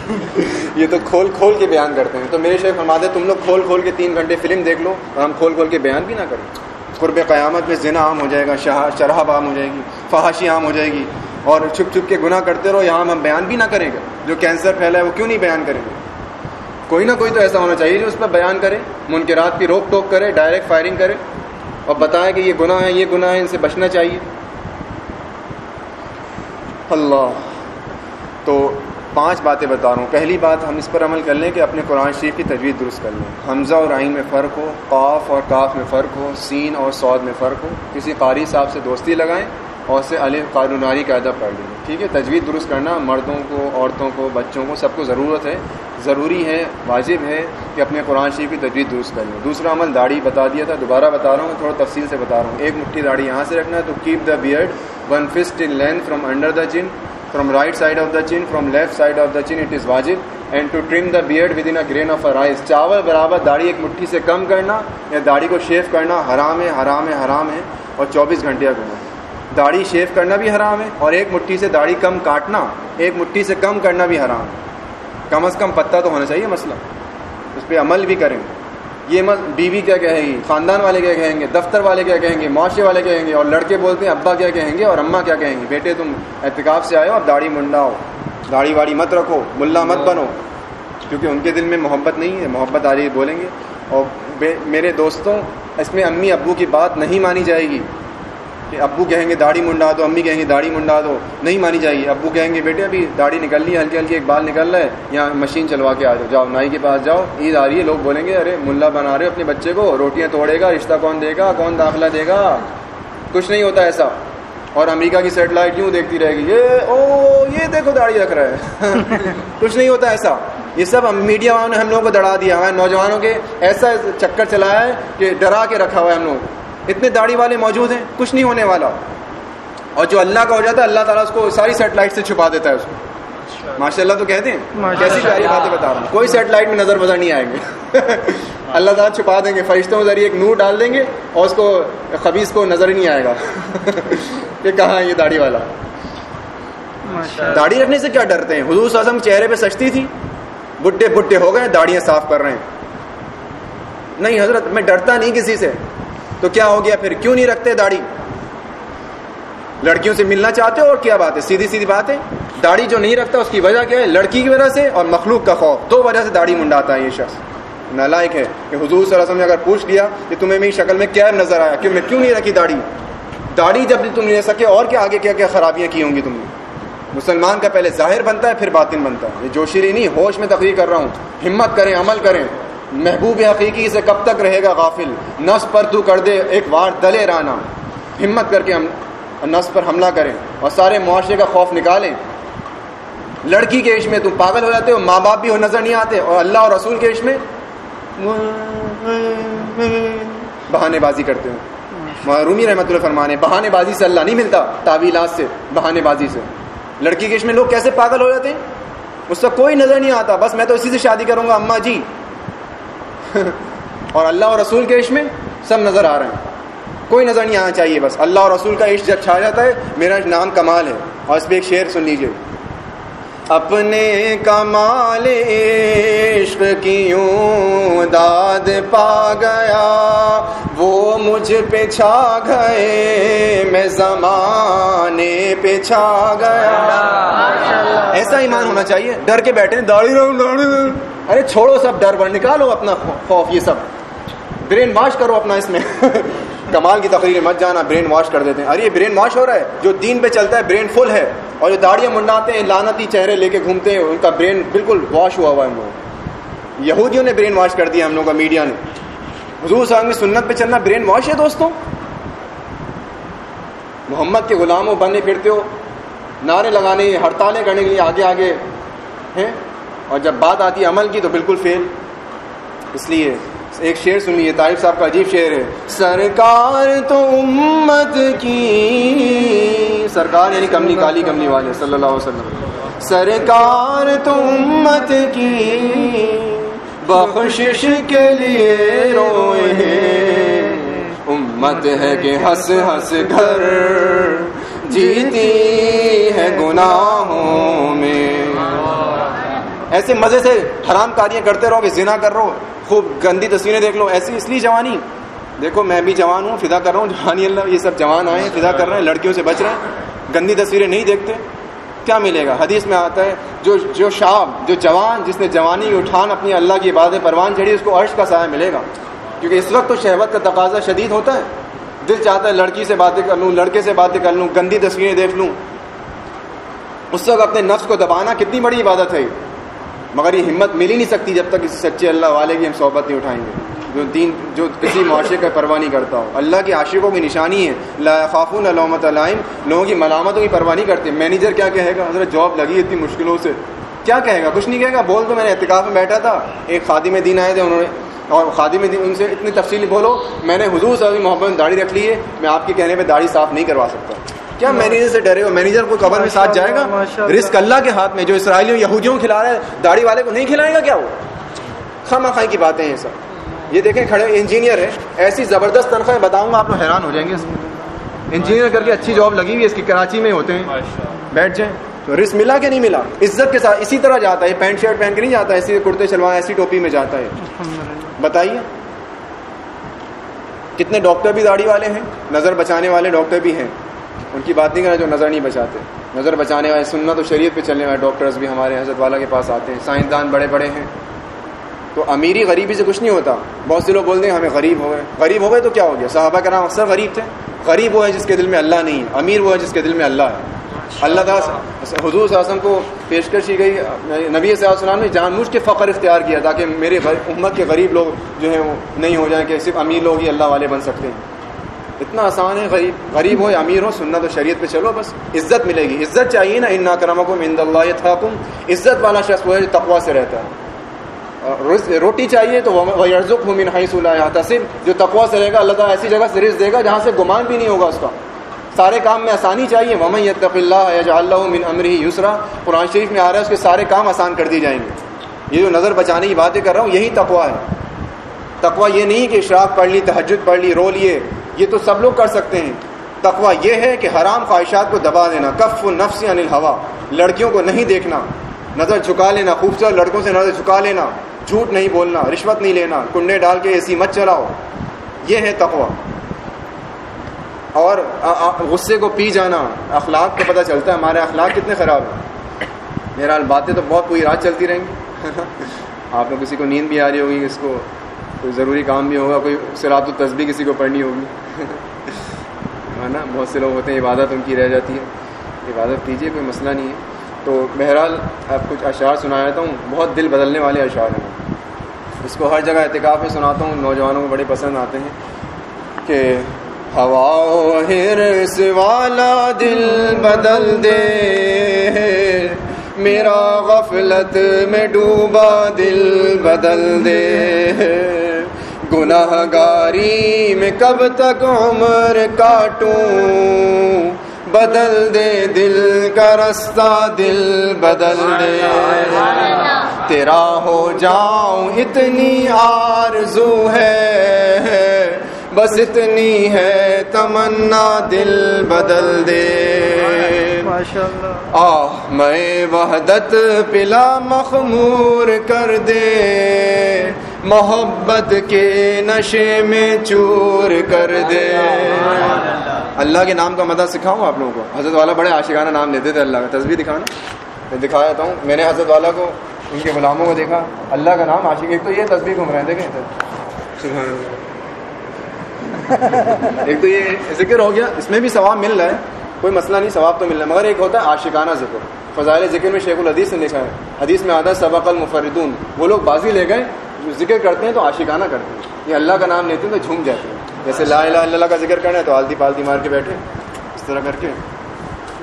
S1: یہ تو کھول کھول کے بیان کرتے ہیں۔ تو میرے شیخ فرماتے تم لوگ کھول کھول کے تین گھنٹے فلم دیکھ لو، اور ہم کھول کھول کے بیان بھی نہ کریں۔ قرب قیامت میں زنا عام ہو جائے گا، شاہ شرح عام ہو جائے گی، فحاشی عام ہو جائے گی۔ اور چھپ چھپ کے گناہ کرتے رہو، یہاں ہم بیان بھی نہ کریں گے۔ جو کینسر پھیلا ہے، وہ کیوں نہیں بیان کریں گے؟ کوئی نہ کوئی تو ایسا ہونا چاہیے جو اس پر بیان کرے، منکرات کی روک ٹوک کرے ڈائریکٹ فائرنگ کرے اور بتائیں کہ یہ گناہ ہے یہ گناہ ہے ان سے بچنا چاہیے۔ اللہ۔ تو پانچ باتیں بتا رہا ہوں۔ پہلی بات، ہم اس پر عمل کر لیں کہ اپنے قرآن شریف کی تجویز درست کر لیں۔ حمزہ اور آئین میں فرق ہو، قاف اور کاف میں فرق ہو، سین اور سعود میں فرق ہو۔ کسی قاری صاحب سے دوستی لگائیں اور سے الف قانوناری کا ادب پڑھ لیں۔ ٹھیک ہے؟ تجویز درست کرنا، مردوں کو، عورتوں کو، بچوں کو، سب کو ضرورت ہے۔ ضروری ہے، واجب ہے کہ اپنے قرآن شریف کی تجویز درست کر لیں دوسرا عمل، داڑھی بتا دیا تھا، دوبارہ بتا رہا ہوں، تھوڑا تفصیل سے بتا رہا ہوں۔ ایک مٹھی داڑھی یہاں سے رکھنا ہے تو keep the beard one fist in length from under the chin from right side of the chin from left side of the chin it is واجب and to trim the beard with in grain of a rice چاول برابر داڑھی ایک مٹھی سے کم کرنا یا داڑھی کو شیو کرنا، حرام ہے حرام ہے حرام ہے، اور چوبیس گھنٹے کا گنا داڑھی شیو کرنا بھی حرام ہے اور ایک مٹھی سے داڑھی کم کاٹنا، ایک مٹھی سے کم کرنا بھی حرام ہے۔ کم از کم پتہ تو ہونا چاہیے مسئلہ۔ اس پہ عمل بھی کریں۔ یہ بیوی کیا کہیں گی؟ خاندان والے کیا کہیں گے؟ دفتر والے کیا کہیں گے؟ معاشرے والے کہیں گے؟ اور لڑکے بولتے ہیں، ابا کیا کہیں گے؟ اور اماں کیا کہیں گے بیٹے تم احتکاب سے آئے ہو اور داڑھی منڈا ہو داڑھی واڑی مت رکھو، ملا مت بنو۔ کیونکہ ان کے دل میں محبت نہیں ہے، محبت آ رہی بولیں گے۔ اور میرے دوستوں، اس میں امی ابو کی بات نہیں مانی جائے گی۔ کہ ابو کہیں گے داڑھی منڈا دو، امی کہیں گے داڑھی منڈا دو۔ نہیں مانی جائے گی ابو کہیں گے، بیٹے، ابھی داڑھی نکل لی، ہلکی ہلکی ایک بال نکل رہا ہے، یہاں مشین چلوا کے آ جاؤ۔ جاؤ، نائی کے پاس جاؤ۔ عید آ رہی ہے، لوگ بولیں گے، ارے، ملا بنا رہے اپنے بچے کو، روٹیاں توڑے گا، رشتہ کون دے گا، کون داخلہ دے گا؟ کچھ نہیں ہوتا ایسا۔ اور امریکہ کی سیٹلائٹ کیوں دیکھتی رہے گی، یہ، او، یہ دیکھو داڑھی رکھ رہا ہے۔ کچھ نہیں ہوتا ایسا۔ یہ سب میڈیا والوں نے ہم لوگوں کو ڈرا دیا ہمارے نوجوانوں کے ایسا چکر چلایا ہے کہ ڈرا کے رکھا ہوا ہے ہم لوگ اتنے داڑھی والے موجود ہیں کچھ نہیں ہونے والا۔ اور جو اللہ کا ہو جاتا ہے اللہ تعالیٰ اس کو ساری سیٹلائٹ سے چھپا دیتا ہے اس کو۔ ماشاء اللہ تو کہتے ہیں۔ کیسی پیاری باتیں بتا رہا ہوں۔ کوئی سیٹلائٹ میں نظر بظر نہیں آئیں گے۔ اللہ تعالیٰ چھپا دیں گے فرشتوں کے ذریعے ایک نور ڈال دیں گے اور اس کو خبیص کو نظر ہی نہیں آئے گا۔ کہ کہاں ہے یہ داڑھی والا۔ داڑھی رکھنے سے کیا ڈرتے ہیں؟ حضور اعظم چہرے پہ سچتی تھی بڈھے بڈھے ہو گئے داڑیاں صاف کر رہے ہیں۔ نہیں حضرت میں ڈرتا نہیں کسی سے۔ تو کیا ہو گیا پھر کیوں نہیں رکھتے داڑھی؟ لڑکیوں سے ملنا چاہتے ہو اور کیا بات ہے؟ سیدھی سیدھی بات ہے۔ داڑھی جو نہیں رکھتا اس کی وجہ کیا ہے؟ لڑکی کی وجہ سے اور مخلوق کا خوف۔ دو وجہ سے داڑھی منڈاتا ہے یہ شخص۔ نالائق ہے کہ حضور صلی اللہ علیہ وسلم نے اگر پوچھ لیا کہ تمہیں میری شکل میں کیا نظر آیا؟ کہ میں کیوں نہیں رکھی داڑھی؟ داڑھی جب تم لے سکے اور کیا آگے کیا کیا خرابیاں کی ہوں گی تم نے؟ مسلمان کا پہلے ظاہر بنتا ہے، پھر باطن بنتا ہے۔ یہ جوشری نہیں، ہوش میں تقریر کر رہا ہوں۔ ہمت کریں، عمل کریں۔ محبوب حقیقی سے کب تک رہے گا غافل؟ نس پر تو کر دے ایک وار دلے رانا۔ ہمت کر کے ہم نس پر حملہ کریں اور سارے معاشرے کا خوف نکالیں۔ لڑکی کے عشق میں تم پاگل ہو جاتے ہو، ماں باپ بھی ہو نظر نہیں آتے، اور اللہ اور رسول کے عشق میں بہانے بازی کرتے ہو۔ رومی رحمت اللہ فرمانے، بہانے بازی سے اللہ نہیں ملتا، تعویلات سے، بہانے بازی سے۔ لڑکی کے عشق میں لوگ کیسے پاگل ہو جاتے ہیں؟ اس کا کوئی نظر نہیں آتا، بس میں تو اسی سے شادی کروں گا اماں جی اور اللہ اور رسول کے عشق میں سب نظر آ رہے ہیں۔ کوئی نظر نہیں آنا چاہیے بس۔ اللہ اور رسول کا عشق جب چھا جاتا ہے، میرا نام کمال ہے۔ اور اس پہ ایک شعر سن لیجیے اپنے کمال عشق کیوں داد پا گیا، وہ مجھ پہ چھا گئے، میں زمانے پہ چھا گیا۔ ایسا ایمان ہونا چاہیے۔ ڈر کے بیٹھے داڑھی داڑھی ارے چھوڑو سب، ڈر بڑھ نکالو اپنا خوف، یہ سب۔ برین واش کرو اپنا اس میں۔ کمال کی تقریر مت جانا، برین واش کر دیتے ہیں۔ ارے، یہ برین واش ہو رہا ہے۔ جو دین پہ چلتا ہے، برین فل ہے۔ اور جو داڑیاں منڈاتے ہیں لانتی چہرے لے کے گھومتے ہیں، ان کا برین بالکل واش ہوا ہوا ہے ہم لوگ یہودیوں نے برین واش کر دیا ہم لوگ کا، میڈیا نے۔ حضور صاحب کی سنت پہ چلنا برین واش ہے دوستوں؟ محمد کے غلاموں بننے پھرتے ہو، نعرے لگانے، ہڑتالیں کرنے کے لیے آگے آگے ہیں۔ اور جب بات آتی ہے عمل کی تو بالکل فیل۔ اس لیے ایک شعر سنیے طارف صاحب کا عجیب شعر ہے۔ سرکار تو امت کی۔ سرکار یعنی کملی، کالی کملی والے، صلی اللہ علیہ وسلم۔ سرکار تو امت کی۔ بخشش کے لیے روئے ہیں۔ امت ہے کہ ہنس ہنس گھر جیتی ہے گناہوں میں۔ ایسے مزے سے حرام کاریاں کرتے رہو گے زنا کر رہو، خوب گندی تصویریں دیکھ لو، ایسی اس لیے جوانی دیکھو، میں بھی جوان ہوں، فدا کر رہا ہوں، جوانی اللہ، یہ سب جوان آئے ہیں، فدا کر رہے ہیں، لڑکیوں سے بچ رہے ہیں۔ گندی تصویریں نہیں دیکھتے، کیا ملے گا؟ حدیث میں آتا ہے، جو جو شاب جو جوان، جس نے جوانی اٹھان اپنی اللہ کی عبادت پروان چڑھی، اس کو عرش کا سایہ ملے گا۔ کیونکہ اس وقت تو شہوت کا تقاضا شدید ہوتا ہے۔ دل چاہتا ہے لڑکی سے باتیں کر لوں، لڑکے سے باتیں کر لوں، گندی تصویریں دیکھ لوں۔ اس وقت اپنے نفس کو دبانا کتنی بڑی عبادت ہے۔ مگر یہ ہمت مل ہی نہیں سکتی جب تک کسی سچے اللہ والے کی ہم صحبت نہیں اٹھائیں گے۔ جو دین جو کسی معاشرے کا پرواہ نہیں کرتا ہو۔ اللہ کے عاشقوں کی نشانی ہے۔ لا خافون علامت علائم لوگوں کی ملامتوں کی پرواہ نہیں کرتے۔ مینیجر کیا کہے گا؟ حضرت جاب لگی اتنی مشکلوں سے۔ کیا کہے گا؟ کچھ نہیں کہے گا۔ بول تو میں نے اعتکاف میں بیٹھا تھا۔ ایک خادم دین آئے تھے انہوں نے۔ اور خادم دین ان سے اتنی تفصیلی بولو۔ میں نے حضور صلی محمد داڑھی رکھ لی ہے۔ میں آپ کے کہنے پہ داڑھی صاف نہیں کروا سکتا۔ کیا مینیجر سے ڈرے ہو؟ مینیجر کو قبر میں ساتھ جائے گا؟ رسک اللہ کے ہاتھ میں جو اسرائیلیوں یہودیوں کھلا رہا ہے داڑھی والے کو نہیں کھلائے گا کیا وہ؟ خواہ خائی کی باتیں ہیں سب۔ یہ دیکھیں کھڑے انجینئر ہے ایسی زبردست تنخواہیں بتاؤں گا آپ لوگ حیران ہو جائیں گے انجینئر کر کے اچھی جاب لگی ہوئی ہے اس کی کراچی میں ہوتے ہیں۔ بیٹھ جائیں۔ تو رسک ملا کہ نہیں ملا؟ عزت کے ساتھ اسی طرح جاتا ہے پینٹ شرٹ پہن کے نہیں جاتا ایسی کرتے چلوا ایسی ٹوپی میں جاتا ہے۔ بتائیے۔ کتنے ڈاکٹر بھی داڑھی والے ہیں نظر بچانے والے ڈاکٹر بھی ہیں۔ ان کی بات نہیں کرنا جو نظر نہیں بچاتے۔ نظر بچانے والے سننا تو شریعت پہ چلنے والے ڈاکٹرز بھی ہمارے حضرت والا کے پاس آتے ہیں۔ سائنسدان بڑے بڑے ہیں۔ تو امیری غریبی سے کچھ نہیں ہوتا۔ بہت سے لوگ بولتے ہیں، ہمیں غریب ہو گئے۔ غریب ہو گئے تو کیا ہو گیا؟ صحابہ کرام اکثر غریب تھے۔ غریب وہ ہے جس کے دل میں اللہ نہیں ہے۔ امیر وہ ہے جس کے دل میں اللہ ہے۔ اللہ تعالیٰ حضور صلی اللہ علیہ وسلم کو پیشکش کی گئی۔ نبی صلی اللہ علیہ وسلم نے جان بوجھ کے فخر اختیار کیا تاکہ میرے امت کے غریب لوگ جو ہیں وہ نہیں ہو جائیں، کہ صرف امیر لوگ ہی اللہ والے بن سکتے ہیں۔ اتنا آسان ہے، غریب غریب ہو یا امیر ہو سننا تو شریعت پہ چلو، بس عزت ملے گی۔ عزت چاہیے نا ان کرمکم ان اللہ تھاکم عزت والا شخص وہ ہے جو تقوا سے رہتا ہے۔ روٹی چاہیے تو وہ یرزق من حیث لا یحتسب جو تقوا سے رہے گا، اللہ تعالیٰ ایسی جگہ سے رزق دے گا جہاں سے گمان بھی نہیں ہوگا اس کا۔ سارے کام میں آسانی چاہیے۔ ومن یتق اللہ یجعل له من امره یسرا قرآن شریف میں آ رہا ہے، اس کے سارے کام آسان کر دی جائیں گے۔ یہ جو نظر بچانے کی باتیں کر رہا ہوں، یہی تقوا ہے۔ تقوا یہ نہیں کہ اشراق پڑھ لی، تہجد پڑھ لی، رو لیے۔ یہ تو سب لوگ کر سکتے ہیں۔ تقوا یہ ہے کہ حرام خواہشات کو دبا دینا، کف نفس عن الحوا لڑکیوں کو نہیں دیکھنا، نظر جھکا لینا، خوبصورت لڑکوں سے نظر جھکا لینا، جھوٹ نہیں بولنا، رشوت نہیں لینا، کنڈے ڈال کے اے سی مت چلاؤ۔ یہ ہے تقوا اور غصے کو پی جانا، اخلاق کا پتہ چلتا ہے، ہمارے اخلاق کتنے خراب ہیں۔ میرا باتیں تو بہت پوری رات چلتی رہیں گی۔ آپ کو کسی کو نیند بھی آ رہی ہوگی، اس کو کوئی ضروری کام بھی ہوگا کوئی سرات و تصبی کسی کو پڑھنی ہوگی۔ ہے نا؟ بہت سے لوگ ہوتے ہیں عبادت ان کی رہ جاتی ہے۔ عبادت کیجیے کوئی مسئلہ نہیں ہے۔ تو بہرحال آپ کچھ اشعار سنا دیتا ہوں بہت دل بدلنے والے اشعار ہیں۔ اس کو ہر جگہ اعتکاف میں سناتا ہوں نوجوانوں کو بڑے پسند آتے ہیں کہ ہوا ہرس والا دل بدل دے میرا غفلت میں ڈوبا دل بدل دے گناہ گاری میں کب تک عمر کاٹوں؟ بدل دے دل کا رستہ دل بدل دے۔ تیرا ہو جاؤں اتنی آرزو ہے بس اتنی ہے تمنا دل بدل دے۔ آہ میں وحدت پلا مخمور کر دے۔ محبت کے نشے میں چور کر دے۔ اللہ کے نام کا مدد سکھاؤں آپ لوگوں کو۔ حضرت والا بڑے عاشقانہ نام لیتے تھے اللہ کا۔ تصویر دکھانا میں دکھا دیتا ہوں۔ میں نے حضرت والا کو، ان کے غلاموں کو دیکھا۔ اللہ کا نام عاشق، ایک تو یہ تصویر گھوم رہے ہیں دیکھیں سبحان ایک تو یہ ذکر ہو گیا۔ اس میں بھی ثواب مل رہا ہے۔ کوئی مسئلہ نہیں، ثواب تو مل رہا ہے۔ مگر ایک ہوتا ہے عاشقانہ ذکر۔ فضائل ذکر میں شیخ الحدیث نے لکھا ہے۔ حدیث میں آتا سبق المفردون۔ وہ لوگ بازی لے گئے۔ ذکر کرتے ہیں تو عاشقانہ کرتے ہیں۔ یہ اللہ کا نام لیتے ہیں تو جھوم جاتے ہیں۔ جیسے لا الہ الا اللہ کا ذکر کرنا ہے تو آلتی پالتی مار کے بیٹھے۔ اس طرح کر کے۔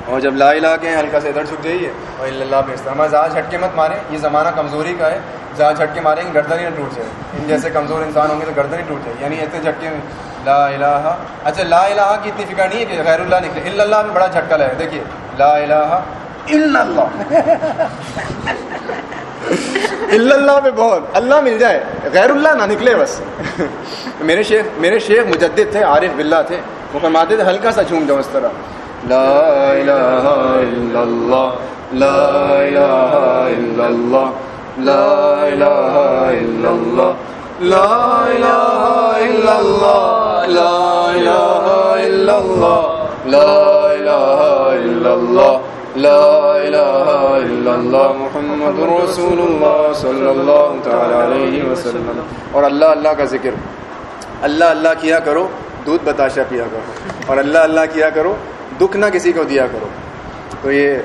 S1: اور جب لا الہ کے ہلکا سے ادھر جھک جائیے۔ اور اللہ پہ اس طرح زیادہ جھٹکے مت ماریں۔ یہ زمانہ کمزوری کا ہے۔ زیادہ جھٹکے ماریں گے، گردن ہی نہ ٹوٹ جائے۔ ان جیسے کمزور انسان ہوں گے تو گردن ہی ٹوٹ جائے۔ یعنی ایسے جھٹکے لا الہ۔ اچھا لا الہ کی اتنی فکر نہیں ہے کہ غیر اللہ نکلے۔ الا اللہ میں بڑا جھٹکا لگے دیکھیے، لا الہ الا اللہ۔ اللہ میں بہت اللہ مل جائے غیر اللہ نہ نکلے بس میرے شیخ میرے شیخ مجدد تھے عارف باللہ تھے وہ فرماتے تھے ہلکا سا جھوم جاؤ اس طرح لا الہ الا اللہ لا الہ الا اللہ لا الہ الا اللہ لا الہ الا اللہ لا الہ الا اللہ لا الہ الا اللہ لا الہ الا اللہ محمد رسول اللہ صلی اللہ تعالی علیہ وسلم اور اللہ اللہ کا ذکر اللہ اللہ کیا کرو دودھ بتاشا پیا کرو اور اللہ اللہ کیا کرو دکھ نہ کسی کو دیا کرو تو یہ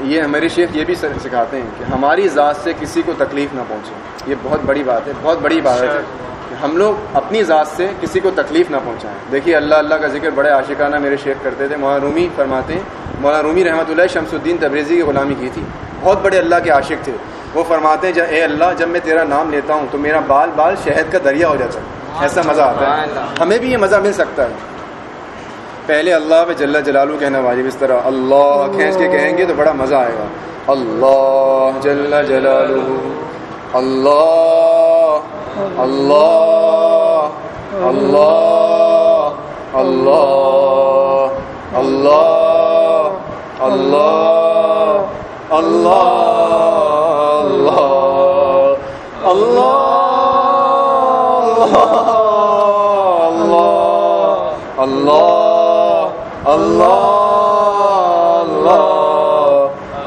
S1: یہ ہمارے شیخ یہ بھی سکھاتے ہیں کہ ہماری ذات سے کسی کو تکلیف نہ پہنچے. یہ بہت بڑی بات ہے بہت بڑی بات ہے ہم لوگ اپنی ذات سے کسی کو تکلیف نہ پہنچائیں۔ دیکھیے اللہ اللہ کا ذکر بڑے عاشقانہ میرے شیخ کرتے تھے مولانا رومی فرماتے ہیں مولانا رومی رحمۃ اللہ شمس الدین تبریزی کی غلامی کی تھی۔ بہت بڑے اللہ کے عاشق تھے۔ وہ فرماتے ہیں اے اللہ جب میں تیرا نام لیتا ہوں تو میرا بال بال شہد کا دریا ہو جاتا ہے۔ ایسا مزہ آتا ہے۔ ہمیں بھی یہ مزہ مل سکتا ہے۔ پہلے اللہ پہ جل جلالو کہنا واجب اس طرح اللہ کھینچ کے کہیں گے تو بڑا مزہ آئے گا۔ اللہ جل جلالو اللہ اللہ اللہ اللہ اللہ اللہ اللہ اللہ اللہ اللہ اللہ اللہ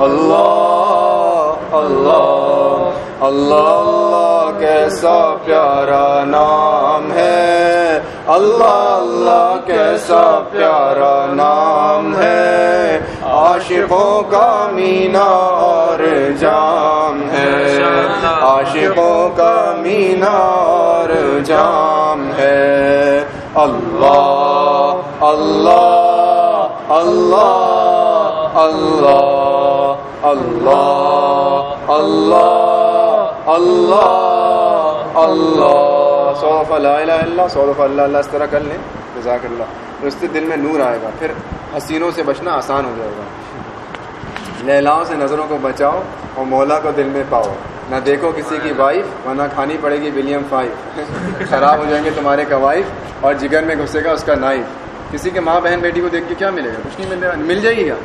S1: اللہ اللہ اللہ کیسا پیارا نام ہے اللہ اللہ کیسا پیارا نام ہے عاشقوں کا مینا اور جام ہے۔ عاشقوں کا مینا اور جام ہے۔ اللہ اللہ اللہ اللہ اللہ اللہ اللہ اللہ۔ دفعہ لا الہ سو دفعہ اللہ اللہ اس طرح کر لیں۔ جزاک اللہ۔ اس سے دل میں نور آئے گا۔ پھر حسینوں سے بچنا آسان ہو جائے گا۔ لیلاؤں سے نظروں کو بچاؤ اور مولا کو دل میں پاؤ۔ نہ دیکھو کسی کی وائف ورنہ کھانی پڑے گی ولیم فائف۔ خراب ہو جائیں گے تمہارے کا وائف اور جگر میں گھسے گا اس کا نائف۔ کسی کے ماں بہن بیٹی کو دیکھ کے کیا ملے گا؟ کچھ نہیں ملے گا۔ مل جائے گا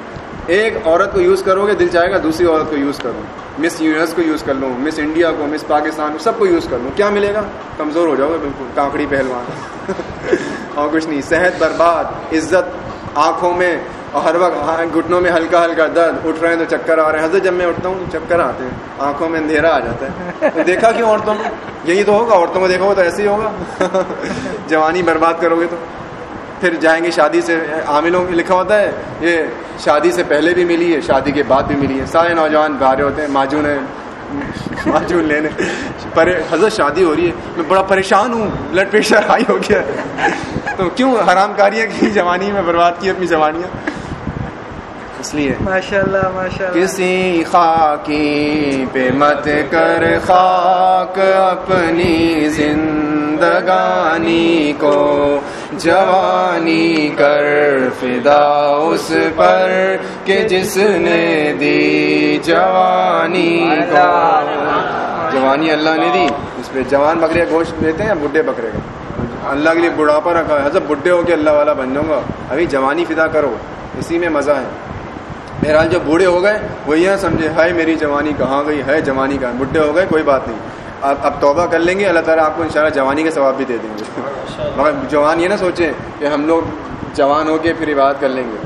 S1: ایک عورت کو یوز کرو گے دل چاہے گا دوسری عورت کو یوز کروں۔ مس یونیورس کو یوز کر لوں، مس انڈیا کو، مس پاکستان کو، سب کو یوز کر لوں۔ کیا ملے گا؟ کمزور ہو جاؤ گے بالکل۔ کانکڑی پہلوان۔ اور کچھ نہیں، صحت برباد، عزت، آنکھوں میں اور ہر وقت ہاں، گھٹنوں میں ہلکا ہلکا درد، اٹھ رہے ہیں تو چکر آ رہے ہیں۔ حضرت جب میں اٹھتا ہوں چکر آتے ہیں، آنکھوں میں اندھیرا آ جاتا ہے۔ دیکھا کیوں عورتوں میں یہی تو ہوگا، عورتوں کو دیکھو گے تو ایسے ہی ہوگا۔ جوانی برباد کرو گے تو۔ پھر جائیں گے شادی سے عاملوں میں لکھا ہوتا ہے، یہ شادی سے پہلے بھی ملی ہے، شادی کے بعد بھی ملی ہے۔ سارے نوجوان بارے ہوتے ہیں، ماجون ہے ماجون لینے پر حضرت شادی ہو رہی ہے میں بڑا پریشان ہوں بلڈ پریشر ہائی ہو گیا تو کیوں حرام کاریاں کی جوانی میں برباد کی اپنی جوانیاں؟ اس لیے۔
S2: ماشاء اللہ ماشاء اللہ
S1: کسی خاکی پہ مت کر خاک اپنی زندگانی کو جوانی کر، فدا اس پر کہ جس نے دی جوانی کو۔ جوانی اللہ نے دی، اس پہ جوان بکرے گوشت لیتے ہیں یا بڈھے بکرے کا اللہ کے لیے بڑھاپا رکھا ہے، حضرت بڈھے ہو کے اللہ والا بن جاؤں گا۔ ابھی جوانی فدا کرو، اسی میں مزہ ہے۔ بہرحال جو بوڑھے ہو گئے، وہ یہ سمجھے، ہائے میری جوانی کہاں گئی؟ ہے جوانی کہاں بڈھے ہو گئے، کوئی بات نہیں۔ اب توبہ کر لیں گے اللہ تعالیٰ آپ کو انشاءاللہ جوانی کے ثواب بھی دے دیں گے۔ مگر جوان یہ نہ سوچیں کہ ہم لوگ جوان ہو کے پھر عبادت کر لیں گے۔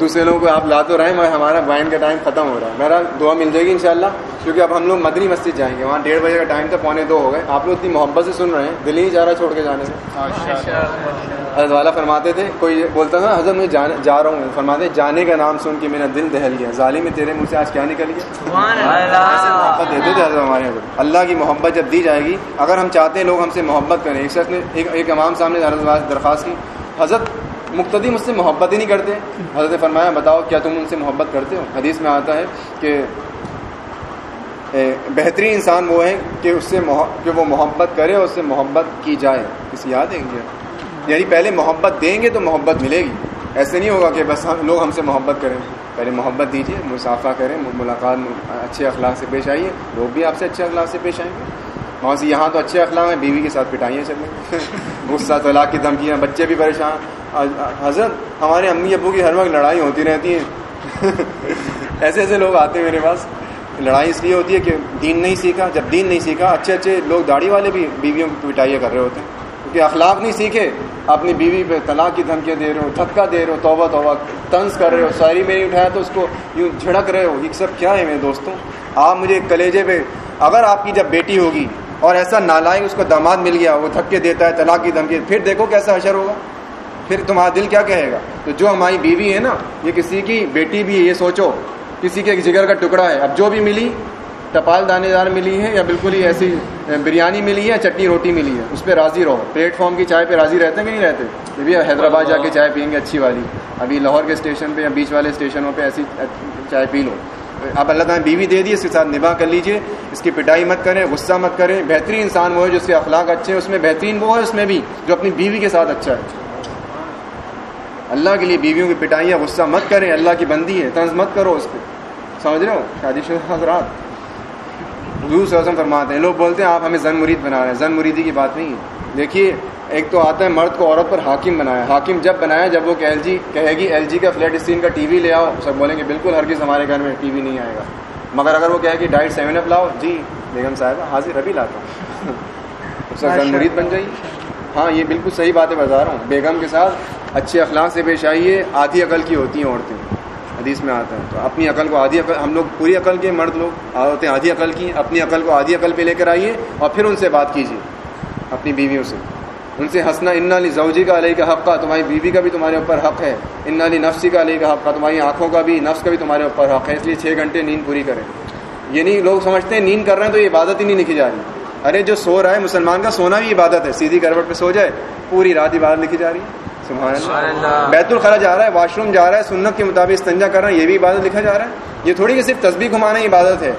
S1: دوسرے لوگوں کو آپ لا تو رہے مگر ہمارا وائن کا ٹائم ختم ہو رہا ہے۔ میرا دعا مل جائے گی انشاءاللہ کیونکہ اب ہم لوگ مدنی مسجد جائیں گے۔ وہاں ڈیڑھ بجے کا ٹائم تھا پونے دو ہو گئے۔ آپ لوگ اتنی محبت سے سن رہے ہیں دل ہی جا رہا چھوڑ کے جانے سے۔ حضرت والا فرماتے تھے کوئی بولتا تھا حضرت مجھے جا رہا ہوں۔ فرماتے جانے کا نام سن کے میرا دل دہل گیا۔ ظالم میں تیرے منہ سے آج کیا نکل گیا؟ محبت دیتے تھے حضرت ہمارے حضرت اللہ کی محبت جب دی جائے گی اگر ہم چاہتے ہیں لوگ ہم سے محبت کریں۔ ایک شخص نے ایک امام صاحب نے حضرت درخواست کی حضرت مقتدی مجھ سے محبت ہی نہیں کرتے۔ حضرت فرمایا، بتاؤ کیا تم ان سے محبت کرتے ہو؟ حدیث میں آتا ہے کہ بہترین انسان وہ ہے کہ اس سے کہ وہ محبت کرے اور اس سے محبت کی جائے۔ کسی یاد ہے یعنی پہلے محبت دیں گے تو محبت ملے گی۔ ایسے نہیں ہوگا کہ بس ہم لوگ ہم سے محبت کریں۔ پہلے محبت دیجیے مسافہ کریں، ملاقات اچھے اخلاق سے پیش آئیے۔ لوگ بھی آپ سے اچھے اخلاق سے پیش آئیں گے۔ وہاں سے یہاں تو اچھے اخلاق ہیں، بیوی کے ساتھ پٹائیاں چلیں غصہ، طلاق کی دھمکیاں، بچے بھی پریشان۔ حضرت، ہمارے امی ابو کی ہر وقت لڑائی ہوتی رہتی ہیں۔ ایسے ایسے لوگ آتے ہیں میرے پاس۔ لڑائی اس لیے ہوتی ہے کہ دین نہیں سیکھا، جب دین نہیں سیکھا، اچھے اچھے لوگ داڑھی والے بھی بیویوں کی پٹائیاں کر رہے ہوتے ہیں۔ کیونکہ اخلاق نہیں سیکھے، اپنی بیوی پہ طلاق کی دھمکیاں دے رہے ہو تھکا دے رہے ہو، توبہ توبہ طنز کر رہے ہو ساری میں نہیں اٹھایا تو اس کو یوں جھڑک رہے ہو۔ یہ سب کیا ہے میرے دوستوں؟ آپ مجھے کلیجے پہ، اگر آپ کی جب بیٹی ہوگی اور ایسا نالائق اس کو داماد مل گیا، وہ تھک کے دیتا ہے، طلاق کی دھمکی، پھر دیکھو کیسا حشر ہوگا۔ پھر تمہارا دل کیا کہے گا؟ تو جو ہماری بیوی ہے نا، یہ کسی کی بیٹی بھی ہے، یہ سوچو، کسی کے جگر کا ٹکڑا ہے۔ اب جو بھی ملی ٹپال دانے دار ملی ہے یا بالکل ہی ایسی بریانی ملی ہے یا چٹنی روٹی ملی ہے، اس پہ راضی رہو۔ پلیٹ فارم کی چائے پہ راضی رہتے کہ نہیں رہتے؟ یہ بھی حیدرآباد جا کے چائے پئیں گے، اچھی والی۔ ابھی لاہور کے اسٹیشن پہ یا بیچ والے اسٹیشنوں پہ ایسی چائے پی لو۔ اب اللہ تعالیٰ بیوی دے دی، اس کے ساتھ نباہ کر لیجیے۔ اس کی پٹائی مت کریں، غصہ مت کریں۔ بہترین انسان وہ ہے جو اس کے اخلاق اچھے ہیں، اس میں بہترین وہ ہے، اس میں بھی جو اپنی بیوی کے ساتھ اچھا ہے۔ اللہ کے لیے بیویوں کی پٹائیاں غصہ مت کریں اللہ کی بندی ہے طنز مت کرو اس پہ سمجھ رہے ہو؟ شادی شدہ حضرات۔ حضور صلی اللہ علیہ وسلم فرماتے ہیں لوگ بولتے ہیں آپ ہمیں زن مرید بنا رہے ہیں۔ زن مریدی کی بات نہیں ہے۔ دیکھیے ایک تو آتا ہے مرد کو عورت پر حاکم بنایا۔ حاکم جب بنایا جب وہ کہ ایل جی کہے گی ایل جی کا فلیٹ اسکرین کا ٹی وی لے آؤ۔ سب بولیں گے بالکل ہر کس ہمارے گھر میں ٹی وی نہیں آئے گا۔ مگر اگر وہ کہے گی ڈائٹ سیون اپ لاؤ۔ جی بیگم صاحبہ حاضر ابھی لاتا ہوں۔ اس کا زن مرید بن جائیے۔ ہاں یہ بالکل صحیح باتیں بتا رہا ہوں۔ بیگم کے ساتھ اچھے اخلاق سے پیش آئیے آدھی عقل کی ہوتی ہیں عورتیں۔ حدیث میں آتا ہے۔ تو اپنی عقل کو آدھی عقل، ہم لوگ پوری عقل کے مرد لوگ ہوتے ہیں آدھی عقل کی، اپنی عقل کو آدھی عقل پہ لے کر آئیے اور پھر ان سے بات کیجیے، اپنی بیویوں سے۔ ان سے ہنسنا ان علی زوجی کا علیہ کا حق کا تمہاری بیوی کا بھی تمہارے اوپر حق ہے۔ ان علی نفسی کا علیہ کا حق کا تمہاری آنکھوں کا بھی، نفس کا بھی تمہارے اوپر حق ہے۔ اس لیے چھ گھنٹے نیند پوری کریں۔ یہ نہیں لوگ سمجھتے ہیں نیند کر رہے ہیں تو یہ عبادت ہی نہیں لکھی جا رہی۔ ارے جو سو رہا ہے، مسلمان کا سونا بھی عبادت ہے۔ سیدھی کروٹ پہ سو جائے، پوری رات عبادت لکھی جا رہی۔ ہے سبحان اللہ. بیت الخلا جا رہا ہے واش روم جا رہا ہے سنت کے مطابق استنجا کر رہا ہے یہ بھی عبادت لکھا جا رہا ہے۔ یہ تھوڑی کہ صرف تصویر گھمانا عبادت ہے۔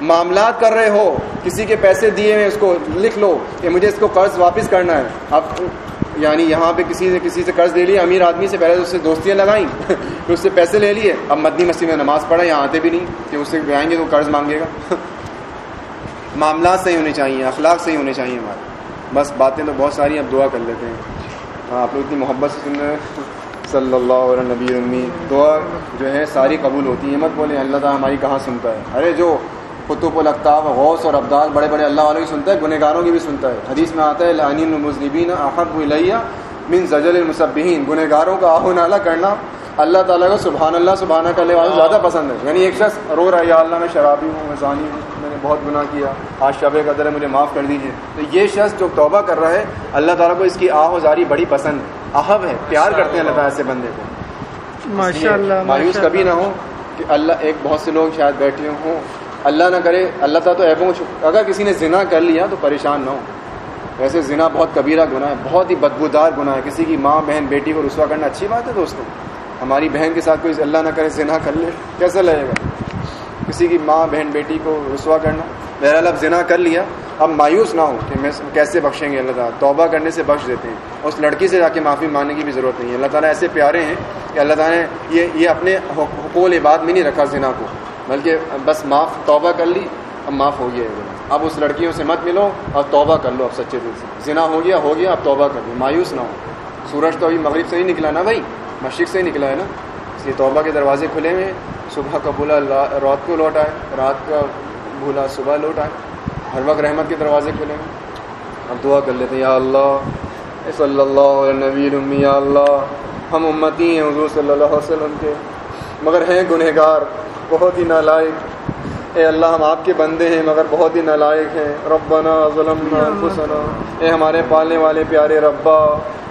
S1: معاملات کر رہے ہو کسی کے پیسے دیے ہیں اس کو لکھ لو کہ مجھے اس کو قرض واپس کرنا ہے۔ اب یعنی یہاں پہ کسی سے کسی سے قرض لے لیا امیر آدمی سے پہلے تو اس سے دوستیاں لگائیں پھر اس سے پیسے لے لیے۔ اب مدنی مسجد میں نماز پڑھا یہاں آتے بھی نہیں کہ اس سے آئیں گے تو قرض مانگے گا۔ معاملات صحیح ہونے چاہیے اخلاق صحیح ہونے چاہیے ہمارے۔ بس باتیں تو بہت ساری اب دعا کر لیتے ہیں۔ ہاں، آپ لوگ اتنی محبت سے سن رہے ہیں۔ صلی اللہ علیہ نبی امی، دعا جو ہے ساری قبول ہوتی ہے مت بولیں، اللہ تعالیٰ ہماری کہاں سنتا ہے؟ ارے جو قطب الختاب غوث اور ابدال بڑے بڑے اللہ والوں کی سنتا ہے گنہ گاروں کی بھی سنتا ہے۔ حدیث میں آتا ہے، لعنین المذنبین احب الیہ من زجل المصبحین گنہ گاروں کا آہ و نالا کرنا اللہ تعالیٰ کو سبحان اللہ سبحانہ کرنے والے زیادہ پسند ہے۔ یعنی ایک شخص رو رہا ہے، یا اللہ میں شرابی ہوں، میں ہوں۔ بہت گناہ کیا۔ آج شب قدر ہے مجھے معاف کر دیجیے تو یہ شخص جو توبہ کر رہا ہے اللہ تعالیٰ کو اس کی آہ و زاری بڑی پسند ہے اہب ہے پیار کرتے ہیں اللہ تعالیٰ سے بندے کو۔
S2: ماشاء اللہ
S1: مایوس کبھی نہ ہو کہ اللہ ایک بہت سے لوگ شاید بیٹھے ہوں۔ اللہ نہ کرے اللہ تعالیٰ تو ایبوں اگر کسی نے زنا کر لیا تو پریشان نہ ہو۔ ویسے زنا بہت کبیرہ گناہ ہے بہت ہی بدبودار گناہ ہے۔ کسی کی ماں بہن بیٹی کو رسوا کرنا اچھی بات ہے دوستوں ہماری بہن کے ساتھ کوئی اللہ نہ کرے زنا کر لے کیسا لگے گا؟ کسی کی ماں، بہن، بیٹی کو رسوا کرنا۔ بہرحال اب زنا کر لیا۔ اب مایوس نہ ہو کہ میں کیسے بخشیں گے اللہ تعالیٰ۔ توبہ کرنے سے بخش دیتے ہیں۔ اس لڑکی سے جا کے معافی ماننے کی بھی ضرورت نہیں ہے۔ اللہ تعالیٰ ایسے پیارے ہیں کہ اللہ تعالیٰ نے یہ یہ اپنے حقول عباد میں نہیں رکھا زنا کو۔ بلکہ بس معاف، توبہ کر لی۔ اب معاف ہو گیا۔ ہے اب اس لڑکیوں سے مت ملو۔ اور توبہ کر لو اب سچے دل سے۔ زنا ہو گیا ہو گیا، اب توبہ کر لو۔ مایوس نہ ہو۔ سورج تو ابھی مغرب سے ہی نکلا نا بھائی؟ مشرق سے ہی نکلا ہے نا۔ اس لیے توبہ کے دروازے کھلے ہوئے صبح کا بھولا رات کو لوٹ آئے، رات کا بھولا صبح لوٹ آئے۔ ہر وقت رحمت کے دروازے کھلے ہم اب دعا کر لیتے ہیں، یا اللہ، صلی اللہ علیہ نبی یا اللہ، ہم امتی ہیں، حضور صلی اللہ علیہ وسلم کے۔ مگر ہیں گنہگار، بہت ہی نالائق۔ اے اللہ ہم آپ کے بندے ہیں مگر بہت ہی نالائق ہیں۔ ربنا ظلمنا انفسنا۔ اے ہمارے پالنے والے پیارے ربا،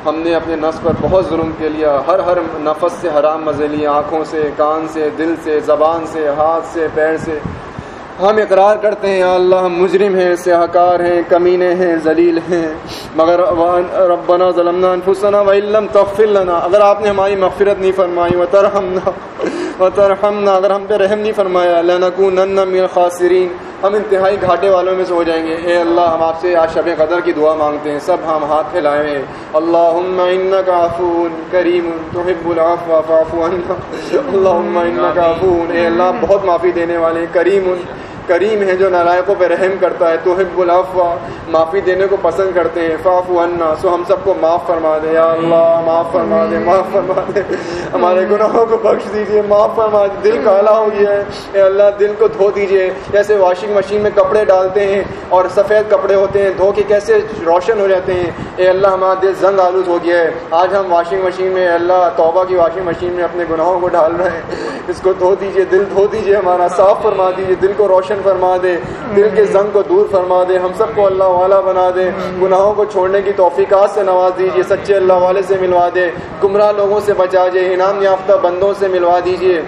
S1: ہم نے اپنے نفس پر بہت ظلم کے لیا۔ ہر ہر نفس سے حرام مزے لیا آنکھوں سے، کان سے، دل سے، زبان سے، ہاتھ سے، پیر سے۔ ہم اقرار کرتے ہیں اللہ ہم مجرم ہیں، سیاہکار ہیں، کمینے ہیں، ذلیل ہیں۔ مگر ربنا ظلمنا انفسنا وعلم تغفر لنا۔ اگر آپ نے ہماری مغفرت نہیں فرمائی، وترحمنا۔ وترحمنا اگر ہم پہ رحم نہیں فرمایا، لنکونن من الخاسرین۔ ہم انتہائی گھاٹے والوں میں سے ہو جائیں گے۔ اے اللہ، ہم آپ سے آج شب قدر کی دعا مانگتے ہیں۔ سب ہم ہاتھ پھیلائے ہیں۔ اللہم انک عفو کریم، تحب العفو فاعف عنا۔ اللہم انک عفو، اے اللہ، بہت معافی دینے والے کریم۔ کریم ہے جو نالائقوں پہ رحم کرتا ہے تو حب الافوا معافی دینے کو پسند کرتے ہیں۔ فاف انا سو ہم سب کو معاف فرما دے۔ یا اللہ، معاف فرما دے، معاف فرما دے۔ ہمارے گناہوں کو بخش دیجیے، معاف فرما دے۔ دل کالا ہو گیا ہے۔ اے اللہ، دل کو دھو دیجیے۔ جیسے واشنگ مشین میں کپڑے ڈالتے ہیں اور سفید کپڑے ہوتے ہیں، دھو کے کیسے روشن ہو جاتے ہیں۔ اے اللہ، ہمارا دل زنگ آلود ہو گیا ہے۔ آج ہم واشنگ مشین میں اللہ، توبہ کی واشنگ مشین میں اپنے گناہوں کو ڈال رہے ہیں۔ اس کو دھو دیجیے، دل دھو دیجیے، ہمارا صاف فرما دیجیے۔ دل کو روشن فرما دے، دل کے زنگ کو دور فرما دے، ہم سب کو اللہ والا بنا دے۔ گناہوں کو چھوڑنے کی توفیقات سے نواز دیجیے سچے اللہ والے سے ملوا دے۔ گمراہ لوگوں سے بچا دے انعام یافتہ بندوں سے ملوا دیجیے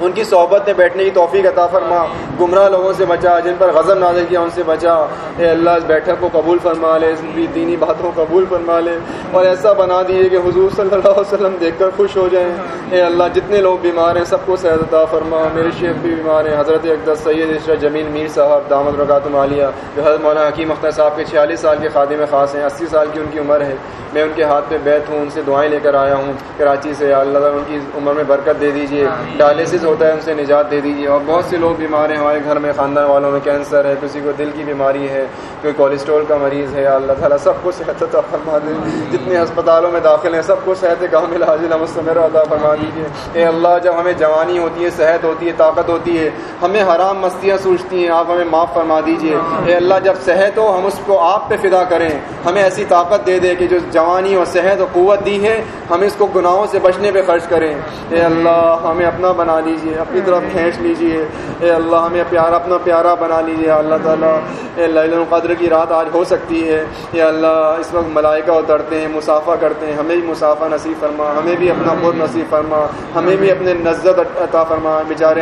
S1: ان کی صحبت میں بیٹھنے کی توفیق عطا فرما۔ گمراہ لوگوں سے بچا جن پر غضب نازل کیا ان سے بچا۔ اے اللہ اس بیٹھک کو قبول فرما لے اس دینی باتوں کو قبول فرما لے۔ اور ایسا بنا دیے کہ حضور صلی اللہ علیہ وسلم دیکھ کر خوش ہو جائیں۔ اے اللہ جتنے لوگ بیمار ہیں سب کو صحت عطا فرما۔ میرے شیخ بھی بیمار ہیں حضرت اقدس سید عشرت جمیل میر صاحب دامد رکات مالیہ جو حضرت مولانا حکیم اختر صاحب کے چھیالیس سال کے خادم خاص ہیں اسی سال کی ان کی عمر ہے۔ میں ان کے ہاتھ پہ بیت ہوں ان سے دعائیں لے کر آیا ہوں۔ کراچی سے اللہ ان کی عمر میں برکت دے دیجیے ڈائلسس ہوتا ہے ان سے نجات دے دیجیے اور بہت سے لوگ بیمار ہیں، ہمارے گھر میں خاندان والوں میں کینسر ہے، کسی کو دل کی بیماری ہے، کوئی کولیسٹرول کا مریض ہے اللہ تعالیٰ سب کو صحت عطا فرما دے۔ جتنے ہسپتالوں میں داخل ہیں، سب کو صحت کامل حاضر مستمر عطا فرما دیجیے اے اللہ، جب ہمیں جوانی ہوتی ہے، صحت ہوتی ہے، طاقت ہوتی ہے، ہمیں حرام مستیاں سوچتی ہیں، آپ ہمیں معاف فرما دیجیے اے اللہ، جب صحت ہو، ہم اس کو آپ پہ فدا کریں۔ ہمیں ایسی طاقت دے دے کہ جو جوانی اور صحت اور قوت دی ہے ہم اس کو گناہوں سے بچنے پہ خرچ کریں۔ اے اللہ، ہمیں اپنا بنا لیجیے اپنی طرف کھینچ لیجیے اے اللہ، ہمیں پیارا، اپنا پیارا بنا لیجیے اللہ تعالیٰ، اے القدر کی رات آج ہو سکتی ہے۔ اے اللہ، اس وقت ملائکہ اترتے ہیں، مسافہ کرتے ہیں۔ ہمیں بھی مسافہ نصیب فرما، ہمیں بھی اپنا خود نصیب فرما، ہمیں بھی اپنے نزت عطا فرما۔ بیچارے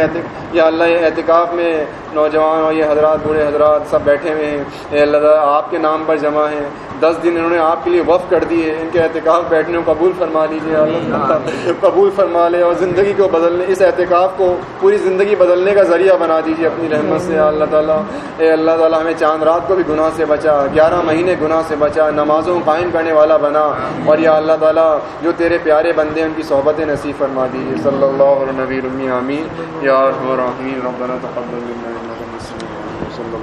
S1: یا اللہ اعتکاف میں نوجوان اور یہ حضرات، بوڑھے حضرات سب بیٹھے ہوئے ہیں۔ اے اللہ تعالیٰ آپ کے نام پر جمع ہیں۔ دس دن انہوں نے آپ کے لیے وف کر دیے ان کے احتکاف بیٹھنے کو قبول فرما لیجیے اللہ قبول فرما لے اور زندگی کو بدلنے اس احتکاف کو پوری زندگی بدلنے کا ذریعہ بنا دیجیے اپنی رحمت سے۔ اللہ تعالیٰ اے اللہ تعالیٰ ہمیں چاند رات کو بھی گناہ سے بچا گیارہ مہینے گناہ سے بچا نمازوں قائم کرنے والا بنا۔ اور یا اللہ تعالیٰ جو تیرے پیارے بندے ان کی صحبت نصیب فرما دیجیے صلی اللہ علیہ نبی یا رحمین ربنا تقبل منا